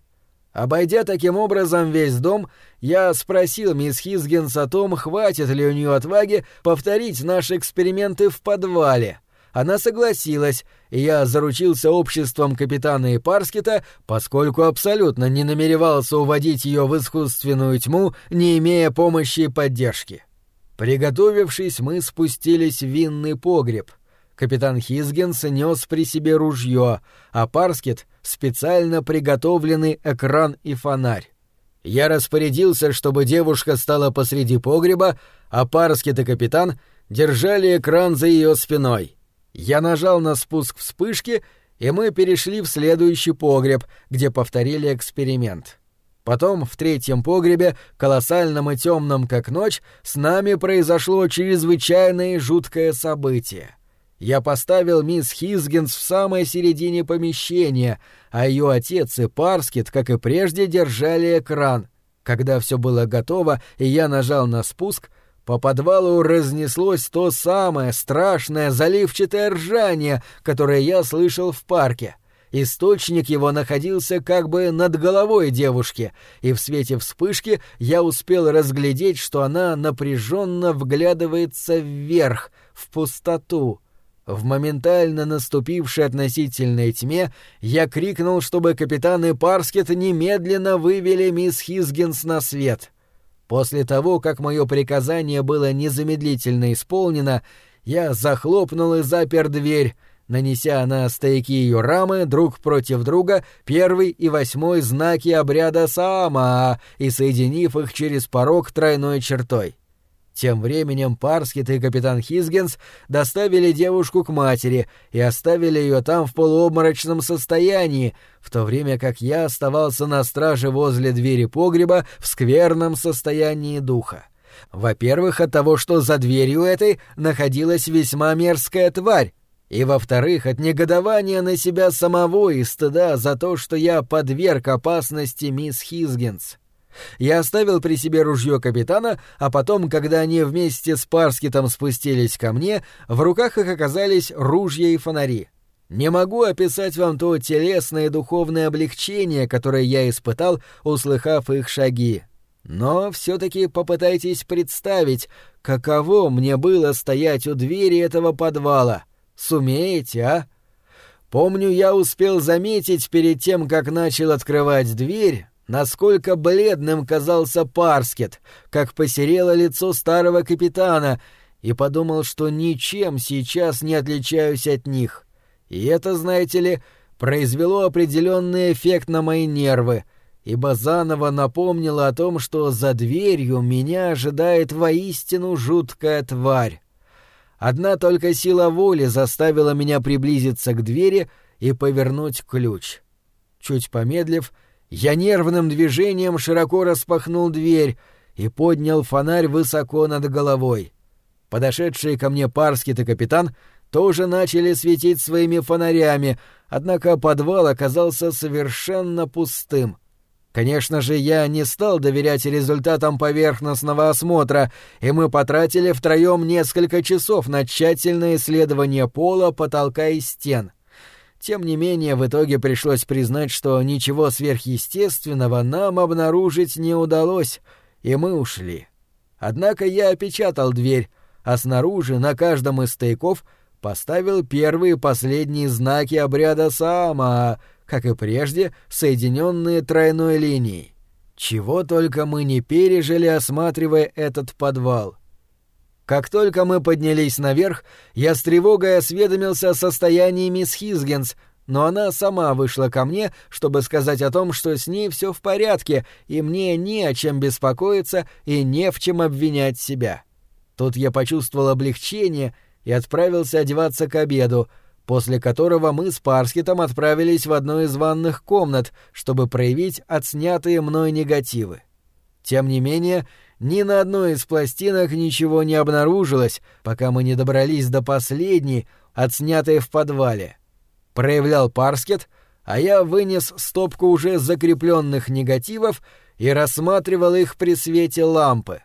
Обойдя таким образом весь дом, я спросил мисс Хизгинс о том, хватит ли у нее отваги повторить наши эксперименты в подвале. Она согласилась, и я заручился обществом капитана Ипарскита, поскольку абсолютно не намеревался уводить ее в искусственную тьму, не имея помощи и поддержки. Приготовившись, мы спустились в винный погреб. Капитан Хизгенс нес при себе ружье, а Парскет — специально приготовленный экран и фонарь. Я распорядился, чтобы девушка стала посреди погреба, а Парскет и капитан держали экран за ее спиной. Я нажал на спуск вспышки, и мы перешли в следующий погреб, где повторили эксперимент. Потом в третьем погребе, колоссальном и темном как ночь, с нами произошло чрезвычайное и жуткое событие. Я поставил мисс Хизгинс в самой середине помещения, а ее отец и Парскет, как и прежде, держали экран. Когда все было готово, и я нажал на спуск, по подвалу разнеслось то самое страшное заливчатое ржание, которое я слышал в парке — Источник его находился как бы над головой девушки, и в свете вспышки я успел разглядеть, что она напряженно вглядывается вверх, в пустоту. В моментально наступившей относительной тьме я крикнул, чтобы капитан и Парскет немедленно вывели мисс Хизгинс на свет. После того, как мое приказание было незамедлительно исполнено, я захлопнул и запер дверь, нанеся на стейки ее рамы друг против друга первый и восьмой знаки обряда Саама и соединив их через порог тройной чертой. Тем временем Парскет и капитан Хизгенс доставили девушку к матери и оставили ее там в полуобморочном состоянии, в то время как я оставался на страже возле двери погреба в скверном состоянии духа. Во-первых, от того, что за дверью этой находилась весьма мерзкая тварь, и, во-вторых, от негодования на себя самого и стыда за то, что я подверг опасности мисс Хизгенс. Я оставил при себе ружье капитана, а потом, когда они вместе с Парскитом спустились ко мне, в руках их оказались ружья и фонари. Не могу описать вам то телесное и духовное облегчение, которое я испытал, услыхав их шаги. Но все-таки попытайтесь представить, каково мне было стоять у двери этого подвала. Сумеете, а? Помню, я успел заметить перед тем, как начал открывать дверь, насколько бледным казался Парскет, как посерело лицо старого капитана, и подумал, что ничем сейчас не отличаюсь от них. И это, знаете ли, произвело определенный эффект на мои нервы, ибо заново напомнило о том, что за дверью меня ожидает воистину жуткая тварь. Одна только сила воли заставила меня приблизиться к двери и повернуть ключ. Чуть помедлив, я нервным движением широко распахнул дверь и поднял фонарь высоко над головой. Подошедшие ко мне Парскит и капитан тоже начали светить своими фонарями, однако подвал оказался совершенно пустым. Конечно же, я не стал доверять результатам поверхностного осмотра, и мы потратили втроем несколько часов на тщательное исследование пола, потолка и стен. Тем не менее, в итоге пришлось признать, что ничего сверхъестественного нам обнаружить не удалось, и мы ушли. Однако я опечатал дверь, а снаружи на каждом из стояков поставил первые и последние знаки обряда Саама, как и прежде, соединенные тройной линией. Чего только мы не пережили, осматривая этот подвал. Как только мы поднялись наверх, я с тревогой осведомился о состоянии мисс Хизгенс, но она сама вышла ко мне, чтобы сказать о том, что с ней все в порядке, и мне не о чем беспокоиться и не в чем обвинять себя. Тут я почувствовал облегчение и отправился одеваться к обеду, после которого мы с Парскитом отправились в одну из ванных комнат, чтобы проявить отснятые мной негативы. Тем не менее, ни на одной из пластинок ничего не обнаружилось, пока мы не добрались до последней, отснятой в подвале. Проявлял парскет, а я вынес стопку уже закрепленных негативов и рассматривал их при свете лампы.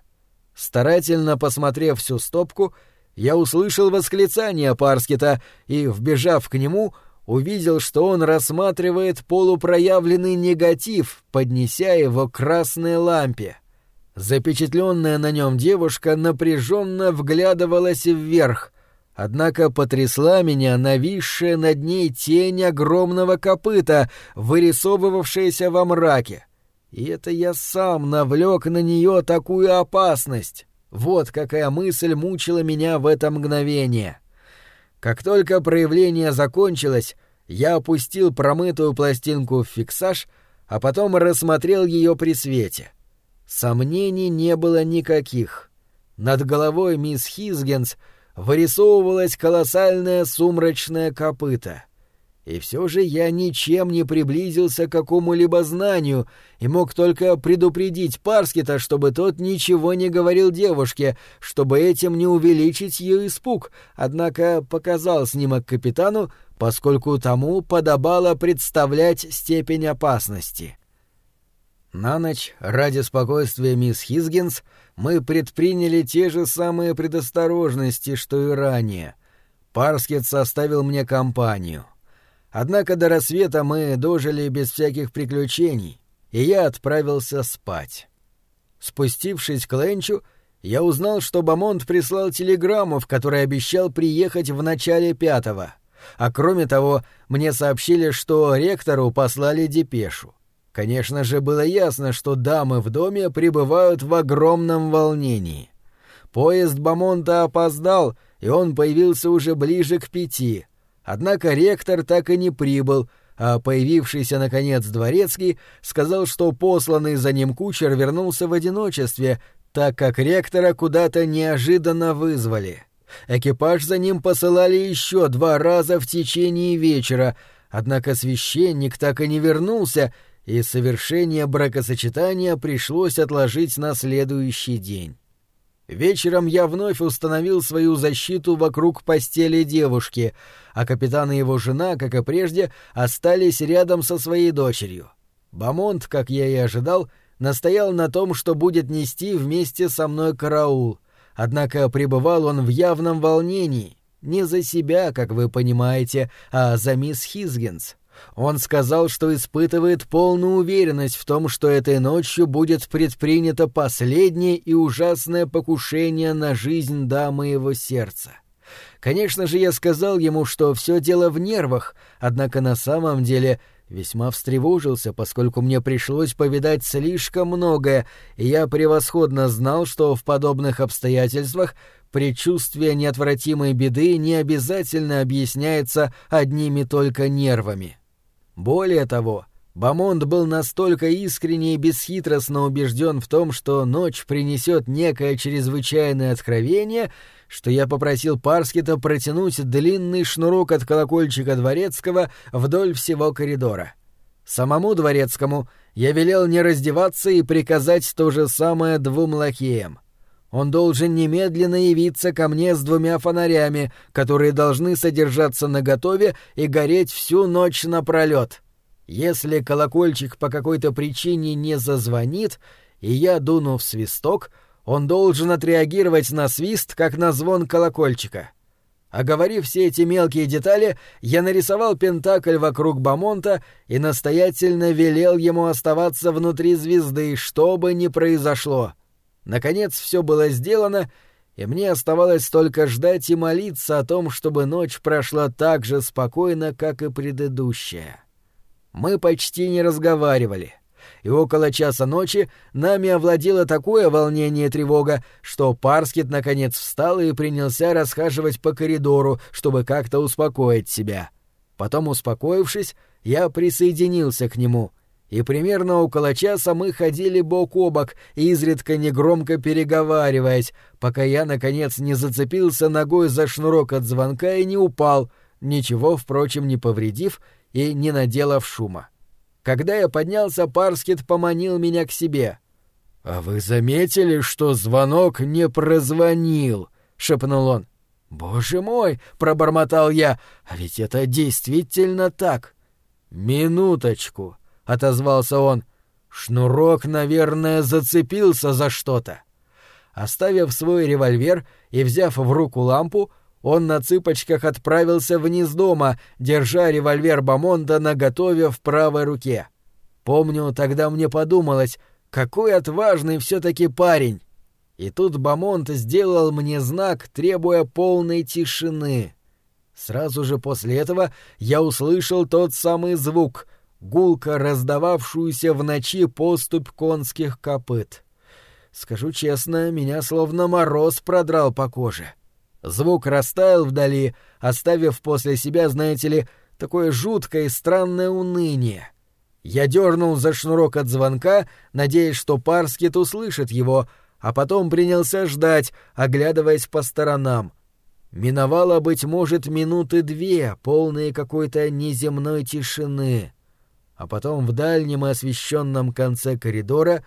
Старательно посмотрев всю стопку, я услышал восклицание Парскета и, вбежав к нему, увидел, что он рассматривает полупроявленный негатив, поднеся его к красной лампе. Запечатленная на нем девушка напряженно вглядывалась вверх, однако потрясла меня нависшая над ней тень огромного копыта, вырисовывавшаяся во мраке. И это я сам навлек на нее такую опасность. Вот какая мысль мучила меня в это мгновение. Как только проявление закончилось, я опустил промытую пластинку в фиксаж, а потом рассмотрел ее при свете — Сомнений не было никаких. Над головой мисс Хизгенс вырисовывалась колоссальная сумрачная копыта. И все же я ничем не приблизился к какому-либо знанию и мог только предупредить Парскита, чтобы тот ничего не говорил девушке, чтобы этим не увеличить ее испуг, однако показал снимок капитану, поскольку тому подобало представлять степень опасности. На ночь, ради спокойствия мисс Хизгинс, мы предприняли те же самые предосторожности, что и ранее. Парскет составил мне компанию. Однако до рассвета мы дожили без всяких приключений, и я отправился спать. Спустившись к Ленчу, я узнал, что Бамонт прислал телеграмму, в которой обещал приехать в начале пятого. А кроме того, мне сообщили, что ректору послали депешу. Конечно же, было ясно, что дамы в доме пребывают в огромном волнении. Поезд Бамонта опоздал, и он появился уже ближе к пяти. Однако ректор так и не прибыл, а появившийся, наконец, дворецкий сказал, что посланный за ним кучер вернулся в одиночестве, так как ректора куда-то неожиданно вызвали. Экипаж за ним посылали еще два раза в течение вечера, однако священник так и не вернулся, и совершение бракосочетания пришлось отложить на следующий день. Вечером я вновь установил свою защиту вокруг постели девушки, а капитан и его жена, как и прежде, остались рядом со своей дочерью. Бамонт, как я и ожидал, настоял на том, что будет нести вместе со мной караул, однако пребывал он в явном волнении, не за себя, как вы понимаете, а за мисс Хизгинс. Он сказал, что испытывает полную уверенность в том, что этой ночью будет предпринято последнее и ужасное покушение на жизнь дамы его сердца. Конечно же, я сказал ему, что все дело в нервах, однако на самом деле весьма встревожился, поскольку мне пришлось повидать слишком многое, и я превосходно знал, что в подобных обстоятельствах предчувствие неотвратимой беды не обязательно объясняется одними только нервами. Более того, Бамонд был настолько искренне и бесхитростно убежден в том, что ночь принесет некое чрезвычайное откровение, что я попросил Парскита протянуть длинный шнурок от колокольчика дворецкого вдоль всего коридора. Самому дворецкому я велел не раздеваться и приказать то же самое двум лакеям. Он должен немедленно явиться ко мне с двумя фонарями, которые должны содержаться наготове и гореть всю ночь напролет. Если колокольчик по какой-то причине не зазвонит, и я дуну в свисток, он должен отреагировать на свист, как на звон колокольчика. Оговорив все эти мелкие детали, я нарисовал пентакль вокруг Бамонта и настоятельно велел ему оставаться внутри звезды, что бы ни произошло — Наконец все было сделано, и мне оставалось только ждать и молиться о том, чтобы ночь прошла так же спокойно, как и предыдущая. Мы почти не разговаривали, и около часа ночи нами овладело такое волнение и тревога, что Парскет наконец встал и принялся расхаживать по коридору, чтобы как-то успокоить себя. Потом, успокоившись, я присоединился к нему — и примерно около часа мы ходили бок о бок, изредка негромко переговариваясь, пока я, наконец, не зацепился ногой за шнурок от звонка и не упал, ничего, впрочем, не повредив и не наделав шума. Когда я поднялся, Парскет поманил меня к себе. «А вы заметили, что звонок не прозвонил?» — шепнул он. «Боже мой!» — пробормотал я. «А ведь это действительно так!» «Минуточку!» — отозвался он. «Шнурок, наверное, зацепился за что-то». Оставив свой револьвер и взяв в руку лампу, он на цыпочках отправился вниз дома, держа револьвер Бамонда наготове в правой руке. Помню, тогда мне подумалось, какой отважный все-таки парень. И тут Бамонт сделал мне знак, требуя полной тишины. Сразу же после этого я услышал тот самый звук — гулко раздававшуюся в ночи поступь конских копыт. Скажу честно, меня словно мороз продрал по коже. Звук растаял вдали, оставив после себя, знаете ли, такое жуткое и странное уныние. Я дернул за шнурок от звонка, надеясь, что Парскит услышит его, а потом принялся ждать, оглядываясь по сторонам. Миновало, быть может, минуты две, полные какой-то неземной тишины а потом в дальнем освещенном конце коридора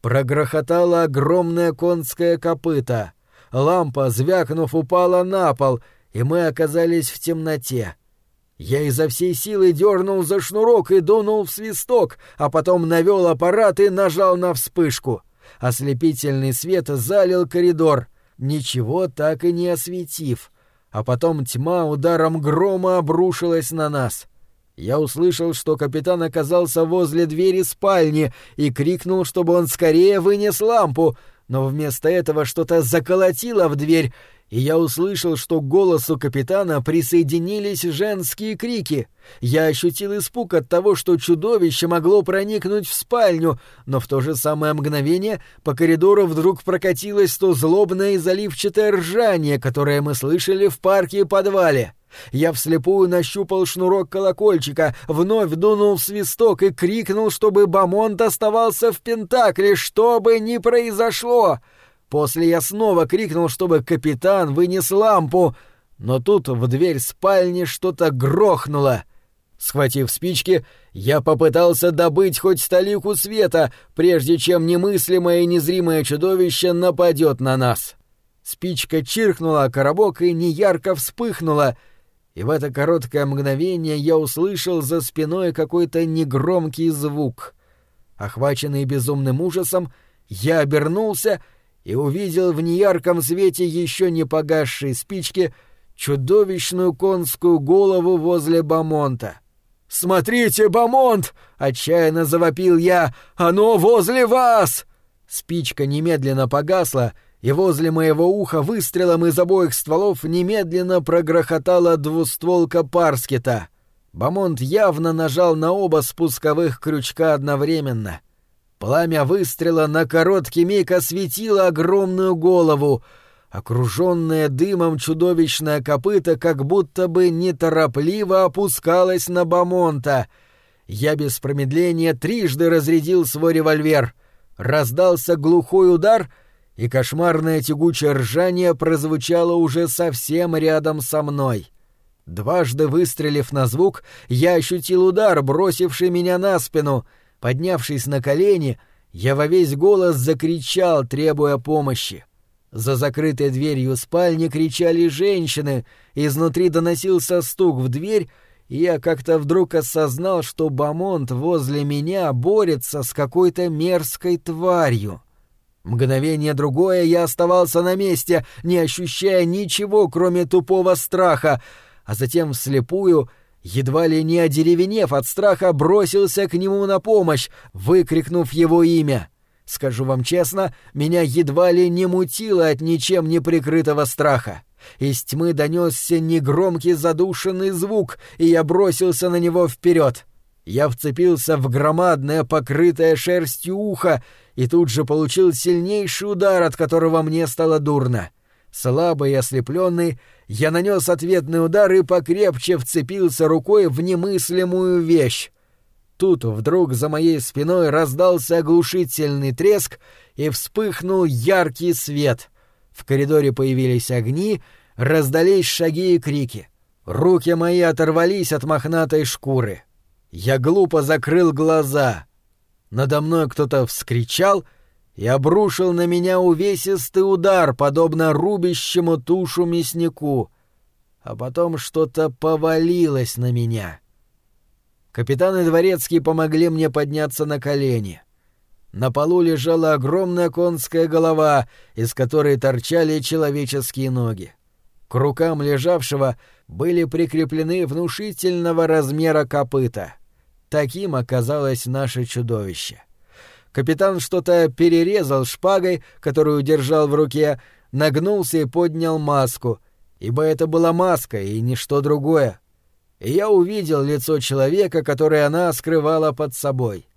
прогрохотало огромное конское копыто. Лампа, звякнув, упала на пол, и мы оказались в темноте. Я изо всей силы дернул за шнурок и дунул в свисток, а потом навел аппарат и нажал на вспышку. Ослепительный свет залил коридор, ничего так и не осветив, а потом тьма ударом грома обрушилась на нас — я услышал, что капитан оказался возле двери спальни и крикнул, чтобы он скорее вынес лампу, но вместо этого что-то заколотило в дверь, и я услышал, что к голосу капитана присоединились женские крики. Я ощутил испуг от того, что чудовище могло проникнуть в спальню, но в то же самое мгновение по коридору вдруг прокатилось то злобное и заливчатое ржание, которое мы слышали в парке и подвале. Я вслепую нащупал шнурок колокольчика, вновь дунул в свисток и крикнул, чтобы Бамонт оставался в Пентакле, что бы ни произошло. После я снова крикнул, чтобы капитан вынес лампу, но тут в дверь спальни что-то грохнуло. Схватив спички, я попытался добыть хоть столику света, прежде чем немыслимое и незримое чудовище нападет на нас. Спичка чиркнула о коробок и неярко вспыхнула, и в это короткое мгновение я услышал за спиной какой-то негромкий звук. Охваченный безумным ужасом, я обернулся и увидел в неярком свете еще не погасшей спички чудовищную конскую голову возле Бамонта. «Смотрите, Бамонт!» — отчаянно завопил я. «Оно возле вас!» Спичка немедленно погасла, и возле моего уха выстрелом из обоих стволов немедленно прогрохотала двустволка Парскета. Бамонт явно нажал на оба спусковых крючка одновременно. Пламя выстрела на короткий миг осветило огромную голову — Окруженное дымом чудовищное копыто как будто бы неторопливо опускалось на Бамонта. Я без промедления трижды разрядил свой револьвер. Раздался глухой удар, и кошмарное тягучее ржание прозвучало уже совсем рядом со мной. Дважды выстрелив на звук, я ощутил удар, бросивший меня на спину. Поднявшись на колени, я во весь голос закричал, требуя помощи. За закрытой дверью спальни кричали женщины, изнутри доносился стук в дверь, и я как-то вдруг осознал, что Бамонт возле меня борется с какой-то мерзкой тварью. Мгновение другое я оставался на месте, не ощущая ничего, кроме тупого страха, а затем вслепую, едва ли не одеревенев от страха, бросился к нему на помощь, выкрикнув его имя — Скажу вам честно, меня едва ли не мутило от ничем не прикрытого страха. Из тьмы донесся негромкий задушенный звук, и я бросился на него вперед. Я вцепился в громадное, покрытое шерстью ухо, и тут же получил сильнейший удар, от которого мне стало дурно. Слабый и ослепленный, я нанес ответный удар и покрепче вцепился рукой в немыслимую вещь. Тут вдруг за моей спиной раздался оглушительный треск и вспыхнул яркий свет. В коридоре появились огни, раздались шаги и крики. Руки мои оторвались от мохнатой шкуры. Я глупо закрыл глаза. Надо мной кто-то вскричал и обрушил на меня увесистый удар, подобно рубящему тушу мяснику. А потом что-то повалилось на меня. — Капитан и дворецкий помогли мне подняться на колени. На полу лежала огромная конская голова, из которой торчали человеческие ноги. К рукам лежавшего были прикреплены внушительного размера копыта. Таким оказалось наше чудовище. Капитан что-то перерезал шпагой, которую держал в руке, нагнулся и поднял маску, ибо это была маска и ничто другое и я увидел лицо человека, которое она скрывала под собой.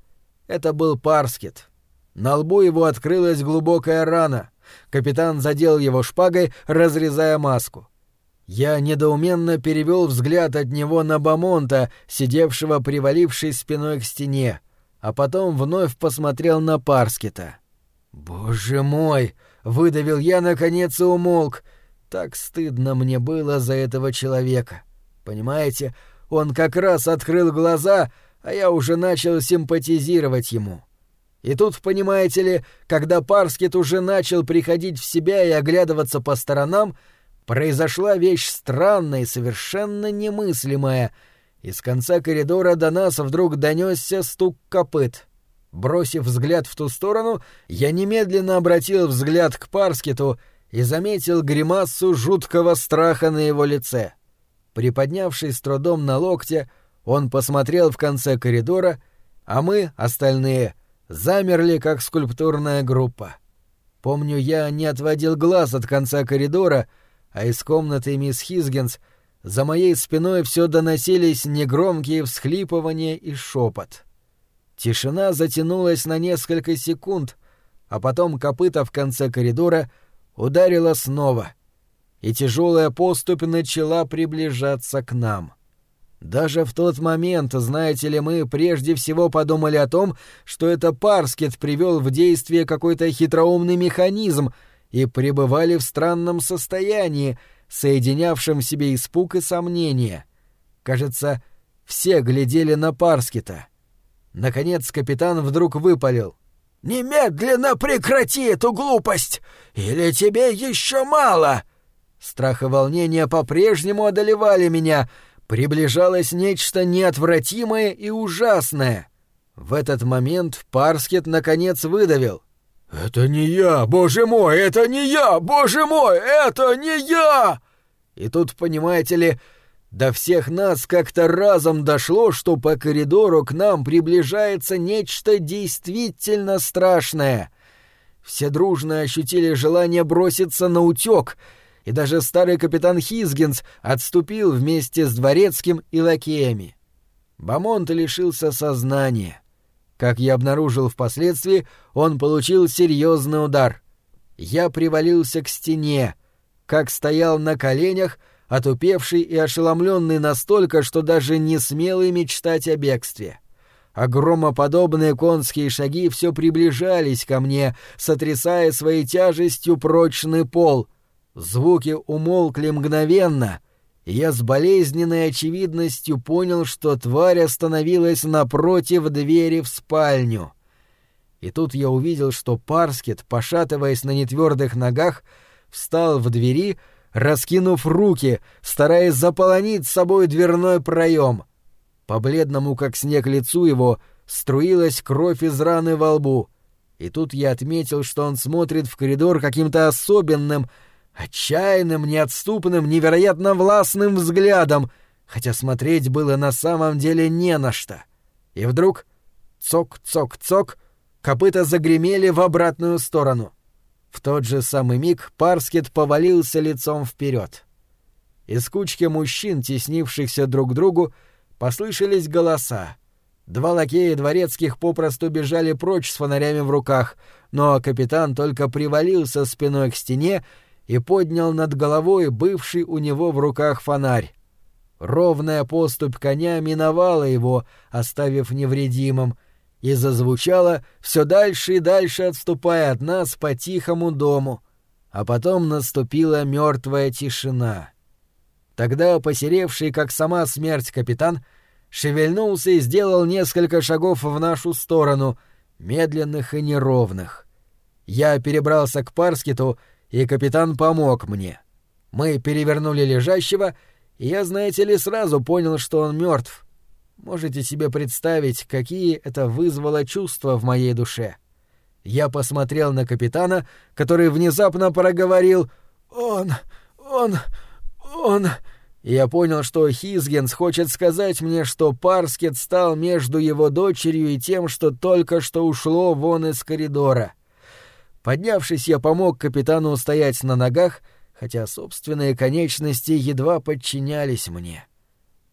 Это был Парскет. На лбу его открылась глубокая рана. Капитан задел его шпагой, разрезая маску. Я недоуменно перевел взгляд от него на Бамонта, сидевшего привалившись спиной к стене, а потом вновь посмотрел на Парскета. «Боже мой!» — выдавил я, наконец, и умолк. Так стыдно мне было за этого человека. — Понимаете, он как раз открыл глаза, а я уже начал симпатизировать ему. И тут, понимаете ли, когда Парскет уже начал приходить в себя и оглядываться по сторонам, произошла вещь странная и совершенно немыслимая. Из конца коридора до нас вдруг донесся стук копыт. Бросив взгляд в ту сторону, я немедленно обратил взгляд к Парскету и заметил гримасу жуткого страха на его лице. — Приподнявшись трудом на локте, он посмотрел в конце коридора, а мы, остальные, замерли, как скульптурная группа. Помню, я не отводил глаз от конца коридора, а из комнаты мисс Хизгенс за моей спиной все доносились негромкие всхлипывания и шепот. Тишина затянулась на несколько секунд, а потом копыта в конце коридора ударила снова — и тяжелая поступь начала приближаться к нам. Даже в тот момент, знаете ли, мы прежде всего подумали о том, что это Парскет привел в действие какой-то хитроумный механизм, и пребывали в странном состоянии, соединявшем в себе испуг и сомнение. Кажется, все глядели на Парскита. Наконец капитан вдруг выпалил. «Немедленно прекрати эту глупость! Или тебе еще мало!» Страх и волнение по-прежнему одолевали меня. Приближалось нечто неотвратимое и ужасное. В этот момент Парскет наконец выдавил. «Это не я, боже мой, это не я, боже мой, это не я!» И тут, понимаете ли, до всех нас как-то разом дошло, что по коридору к нам приближается нечто действительно страшное. Все дружно ощутили желание броситься на утёк, и даже старый капитан Хизгинс отступил вместе с дворецким и лакеями. Бамонт лишился сознания. Как я обнаружил впоследствии, он получил серьезный удар. Я привалился к стене, как стоял на коленях, отупевший и ошеломленный настолько, что даже не смел и мечтать о бегстве. Огромоподобные конские шаги все приближались ко мне, сотрясая своей тяжестью прочный пол. Звуки умолкли мгновенно, я с болезненной очевидностью понял, что тварь остановилась напротив двери в спальню. И тут я увидел, что Парскет, пошатываясь на нетвердых ногах, встал в двери, раскинув руки, стараясь заполонить собой дверной проем. По бледному, как снег, лицу его струилась кровь из раны во лбу. И тут я отметил, что он смотрит в коридор каким-то особенным, отчаянным, неотступным, невероятно властным взглядом, хотя смотреть было на самом деле не на что. И вдруг цок-цок-цок, копыта загремели в обратную сторону — в тот же самый миг Парскет повалился лицом вперед. Из кучки мужчин, теснившихся друг к другу, послышались голоса. Два лакея дворецких попросту бежали прочь с фонарями в руках, но капитан только привалился спиной к стене и поднял над головой бывший у него в руках фонарь. Ровная поступь коня миновала его, оставив невредимым — и зазвучала, все дальше и дальше отступая от нас по тихому дому, а потом наступила мертвая тишина. Тогда посеревший, как сама смерть капитан, шевельнулся и сделал несколько шагов в нашу сторону, медленных и неровных. Я перебрался к Парскиту, и капитан помог мне. Мы перевернули лежащего, и я, знаете ли, сразу понял, что он мертв — Можете себе представить, какие это вызвало чувства в моей душе. Я посмотрел на капитана, который внезапно проговорил «Он... он... он...» И я понял, что Хизгенс хочет сказать мне, что Парскет стал между его дочерью и тем, что только что ушло вон из коридора. Поднявшись, я помог капитану устоять на ногах, хотя собственные конечности едва подчинялись мне.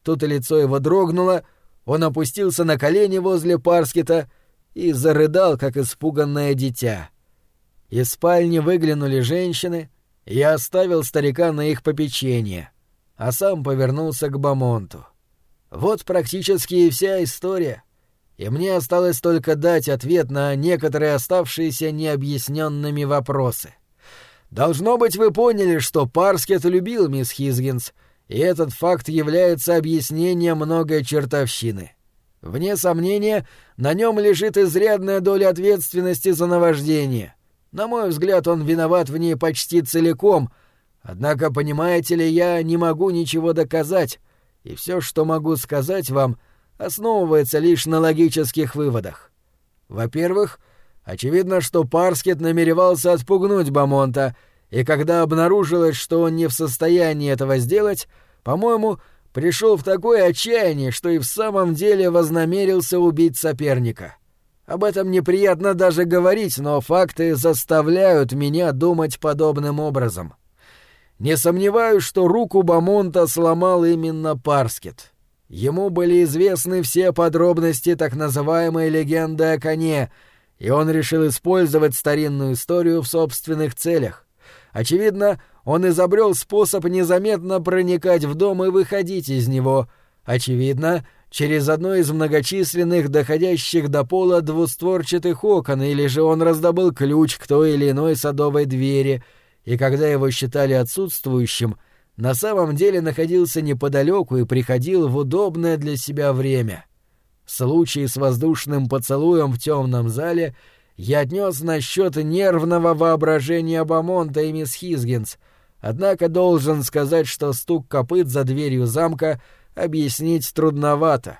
Тут и лицо его дрогнуло, он опустился на колени возле Парскита и зарыдал, как испуганное дитя. Из спальни выглянули женщины, я оставил старика на их попечение, а сам повернулся к Бамонту. Вот практически и вся история, и мне осталось только дать ответ на некоторые оставшиеся необъясненными вопросы. Должно быть, вы поняли, что Парскет любил мисс Хизгинс — и этот факт является объяснением многой чертовщины. Вне сомнения, на нем лежит изрядная доля ответственности за наваждение. На мой взгляд, он виноват в ней почти целиком, однако, понимаете ли, я не могу ничего доказать, и все, что могу сказать вам, основывается лишь на логических выводах. Во-первых, очевидно, что Парскет намеревался отпугнуть Бамонта — и когда обнаружилось, что он не в состоянии этого сделать, по-моему, пришел в такое отчаяние, что и в самом деле вознамерился убить соперника. Об этом неприятно даже говорить, но факты заставляют меня думать подобным образом. Не сомневаюсь, что руку Бамонта сломал именно Парскет. Ему были известны все подробности так называемой легенды о коне, и он решил использовать старинную историю в собственных целях. Очевидно, он изобрел способ незаметно проникать в дом и выходить из него. Очевидно, через одно из многочисленных доходящих до пола двустворчатых окон, или же он раздобыл ключ к той или иной садовой двери, и когда его считали отсутствующим, на самом деле находился неподалеку и приходил в удобное для себя время. Случай с воздушным поцелуем в темном зале я отнес насчет нервного воображения Бамонта и мисс Хизгинс, однако должен сказать, что стук копыт за дверью замка объяснить трудновато.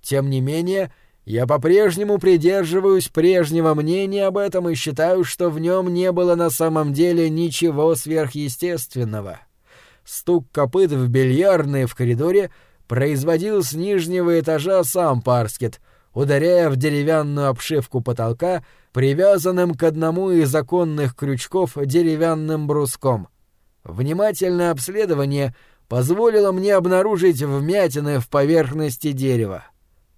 Тем не менее, я по-прежнему придерживаюсь прежнего мнения об этом и считаю, что в нем не было на самом деле ничего сверхъестественного. Стук копыт в бильярдной в коридоре — производил с нижнего этажа сам Парскет, ударяя в деревянную обшивку потолка, привязанным к одному из законных крючков деревянным бруском. Внимательное обследование позволило мне обнаружить вмятины в поверхности дерева.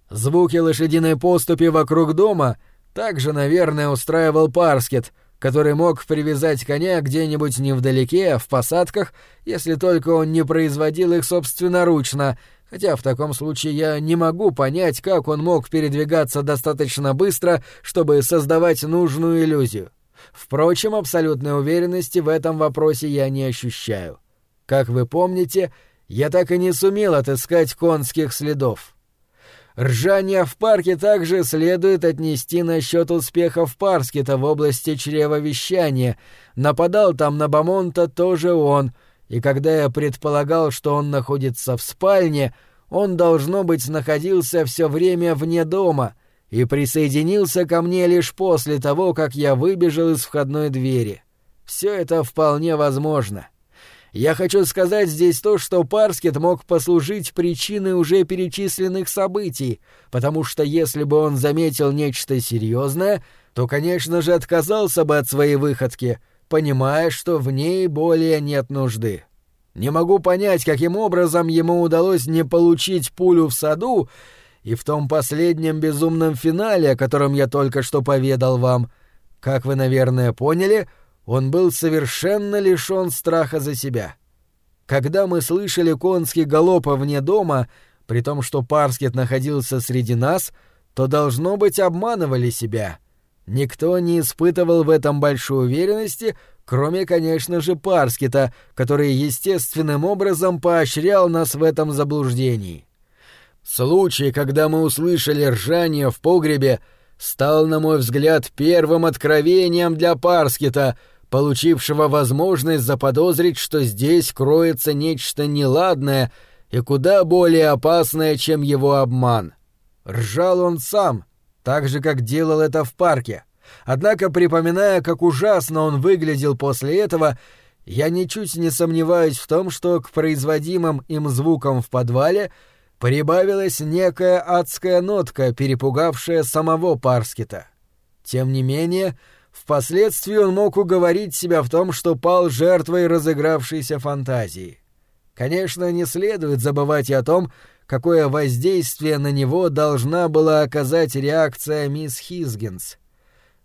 Звуки лошадиной поступи вокруг дома также, наверное, устраивал Парскет, который мог привязать коня где-нибудь невдалеке, в посадках, если только он не производил их собственноручно, хотя в таком случае я не могу понять, как он мог передвигаться достаточно быстро, чтобы создавать нужную иллюзию. Впрочем, абсолютной уверенности в этом вопросе я не ощущаю. Как вы помните, я так и не сумел отыскать конских следов. Ржание в парке также следует отнести насчет успехов Парскета в области чревовещания. Нападал там на Бамонта тоже он — и когда я предполагал, что он находится в спальне, он, должно быть, находился все время вне дома и присоединился ко мне лишь после того, как я выбежал из входной двери. Все это вполне возможно. Я хочу сказать здесь то, что Парскет мог послужить причиной уже перечисленных событий, потому что если бы он заметил нечто серьезное, то, конечно же, отказался бы от своей выходки — понимая, что в ней более нет нужды. Не могу понять, каким образом ему удалось не получить пулю в саду и в том последнем безумном финале, о котором я только что поведал вам. Как вы, наверное, поняли, он был совершенно лишён страха за себя. Когда мы слышали конский галоп вне дома, при том, что Парскет находился среди нас, то, должно быть, обманывали себя. Никто не испытывал в этом большой уверенности, кроме, конечно же, Парскита, который естественным образом поощрял нас в этом заблуждении. Случай, когда мы услышали ржание в погребе, стал, на мой взгляд, первым откровением для Парскита, получившего возможность заподозрить, что здесь кроется нечто неладное и куда более опасное, чем его обман. Ржал он сам — так же, как делал это в парке. Однако, припоминая, как ужасно он выглядел после этого, я ничуть не сомневаюсь в том, что к производимым им звукам в подвале прибавилась некая адская нотка, перепугавшая самого Парскита. Тем не менее, впоследствии он мог уговорить себя в том, что пал жертвой разыгравшейся фантазии. Конечно, не следует забывать и о том, какое воздействие на него должна была оказать реакция мисс Хизгинс.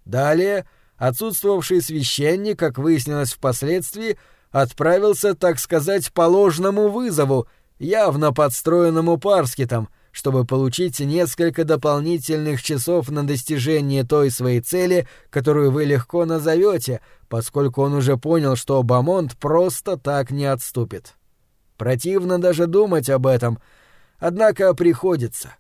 Далее, отсутствовавший священник, как выяснилось впоследствии, отправился, так сказать, по ложному вызову, явно подстроенному Парскитом, чтобы получить несколько дополнительных часов на достижение той своей цели, которую вы легко назовете, поскольку он уже понял, что Бамонт просто так не отступит. Противно даже думать об этом — Однако приходится.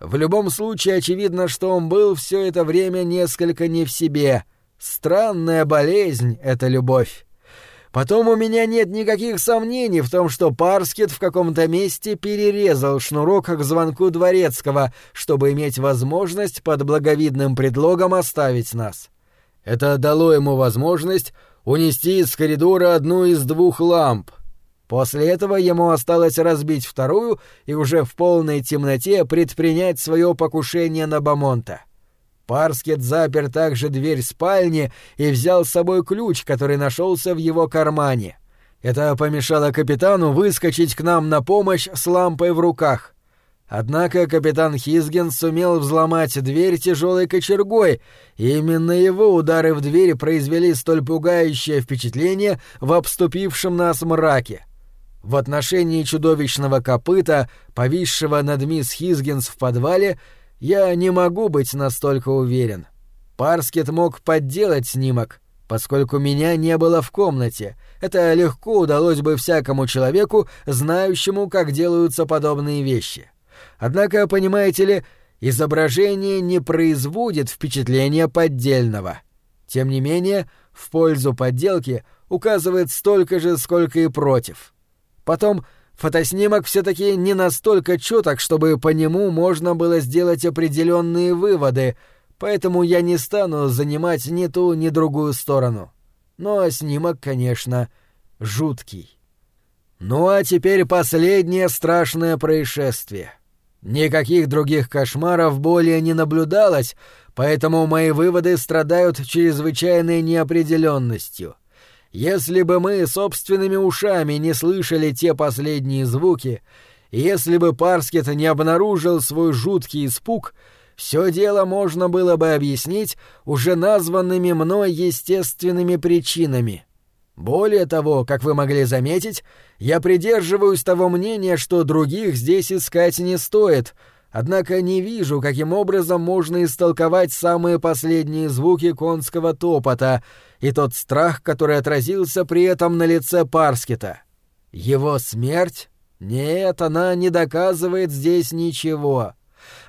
В любом случае очевидно, что он был все это время несколько не в себе. Странная болезнь — это любовь. Потом у меня нет никаких сомнений в том, что Парскет в каком-то месте перерезал шнурок к звонку Дворецкого, чтобы иметь возможность под благовидным предлогом оставить нас. Это дало ему возможность унести из коридора одну из двух ламп, После этого ему осталось разбить вторую и уже в полной темноте предпринять свое покушение на Бамонта. Парскет запер также дверь спальни и взял с собой ключ, который нашелся в его кармане. Это помешало капитану выскочить к нам на помощь с лампой в руках. Однако капитан Хизген сумел взломать дверь тяжелой кочергой, и именно его удары в дверь произвели столь пугающее впечатление в обступившем нас мраке. В отношении чудовищного копыта, повисшего над мисс Хизгинс в подвале, я не могу быть настолько уверен. Парскет мог подделать снимок, поскольку меня не было в комнате. Это легко удалось бы всякому человеку, знающему, как делаются подобные вещи. Однако, понимаете ли, изображение не производит впечатления поддельного. Тем не менее, в пользу подделки указывает столько же, сколько и против. Потом, фотоснимок все-таки не настолько четок, чтобы по нему можно было сделать определенные выводы, поэтому я не стану занимать ни ту, ни другую сторону. Но снимок, конечно, жуткий. Ну а теперь последнее страшное происшествие. Никаких других кошмаров более не наблюдалось, поэтому мои выводы страдают чрезвычайной неопределенностью. Если бы мы собственными ушами не слышали те последние звуки, если бы Парскет не обнаружил свой жуткий испуг, все дело можно было бы объяснить уже названными мной естественными причинами. Более того, как вы могли заметить, я придерживаюсь того мнения, что других здесь искать не стоит, однако не вижу, каким образом можно истолковать самые последние звуки конского топота и тот страх, который отразился при этом на лице Парскета. Его смерть? Нет, она не доказывает здесь ничего.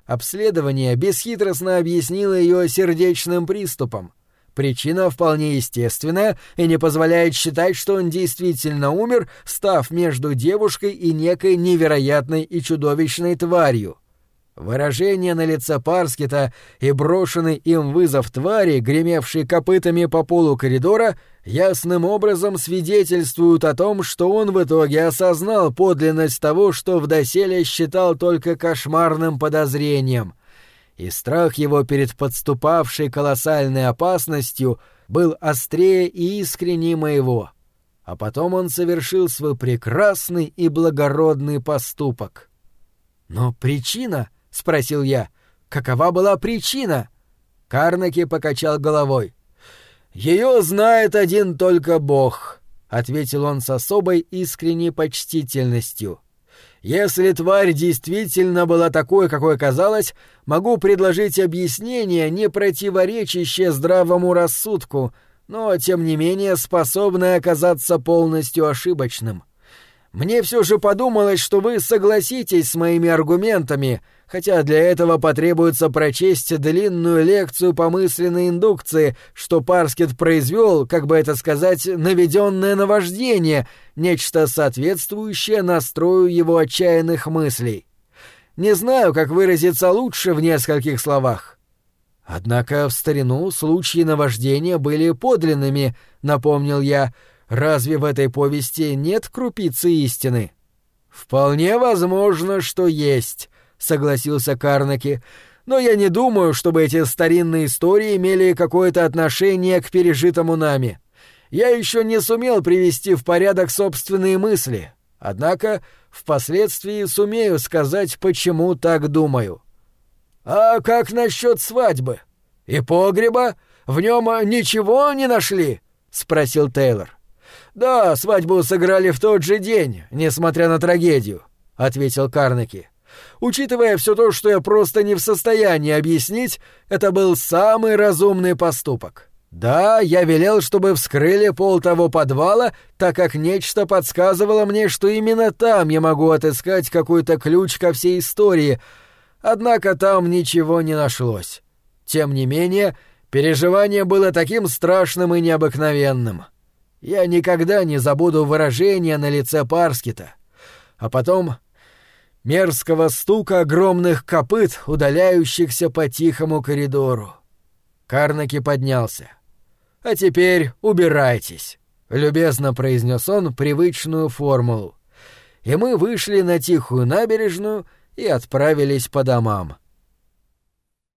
Обследование бесхитростно объяснило ее сердечным приступом. Причина вполне естественная и не позволяет считать, что он действительно умер, став между девушкой и некой невероятной и чудовищной тварью. Выражение на лице Парскита и брошенный им вызов твари, гремевшей копытами по полу коридора, ясным образом свидетельствуют о том, что он в итоге осознал подлинность того, что в доселе считал только кошмарным подозрением, и страх его перед подступавшей колоссальной опасностью был острее и искренней моего. А потом он совершил свой прекрасный и благородный поступок. «Но причина?» — спросил я. «Какова была причина?» Карнаки покачал головой. «Ее знает один только Бог», — ответил он с особой искренней почтительностью. Если тварь действительно была такой, какой казалось, могу предложить объяснение, не противоречащее здравому рассудку, но, тем не менее, способное оказаться полностью ошибочным. Мне все же подумалось, что вы согласитесь с моими аргументами, хотя для этого потребуется прочесть длинную лекцию по мысленной индукции, что Парскет произвел, как бы это сказать, наведенное наваждение, нечто соответствующее настрою его отчаянных мыслей. Не знаю, как выразиться лучше в нескольких словах. Однако в старину случаи наваждения были подлинными, напомнил я, — Разве в этой повести нет крупицы истины? Вполне возможно, что есть, согласился Карнаки. Но я не думаю, чтобы эти старинные истории имели какое-то отношение к пережитому нами. Я еще не сумел привести в порядок собственные мысли. Однако впоследствии сумею сказать, почему так думаю. А как насчет свадьбы? И погреба? В нем ничего не нашли? спросил Тейлор. «Да, свадьбу сыграли в тот же день, несмотря на трагедию», — ответил Карнеки. «Учитывая все то, что я просто не в состоянии объяснить, это был самый разумный поступок. Да, я велел, чтобы вскрыли пол того подвала, так как нечто подсказывало мне, что именно там я могу отыскать какой-то ключ ко всей истории, однако там ничего не нашлось. Тем не менее, переживание было таким страшным и необыкновенным». Я никогда не забуду выражение на лице Парскита. А потом мерзкого стука огромных копыт, удаляющихся по тихому коридору. Карнаки поднялся. «А теперь убирайтесь», — любезно произнес он привычную формулу. И мы вышли на тихую набережную и отправились по домам.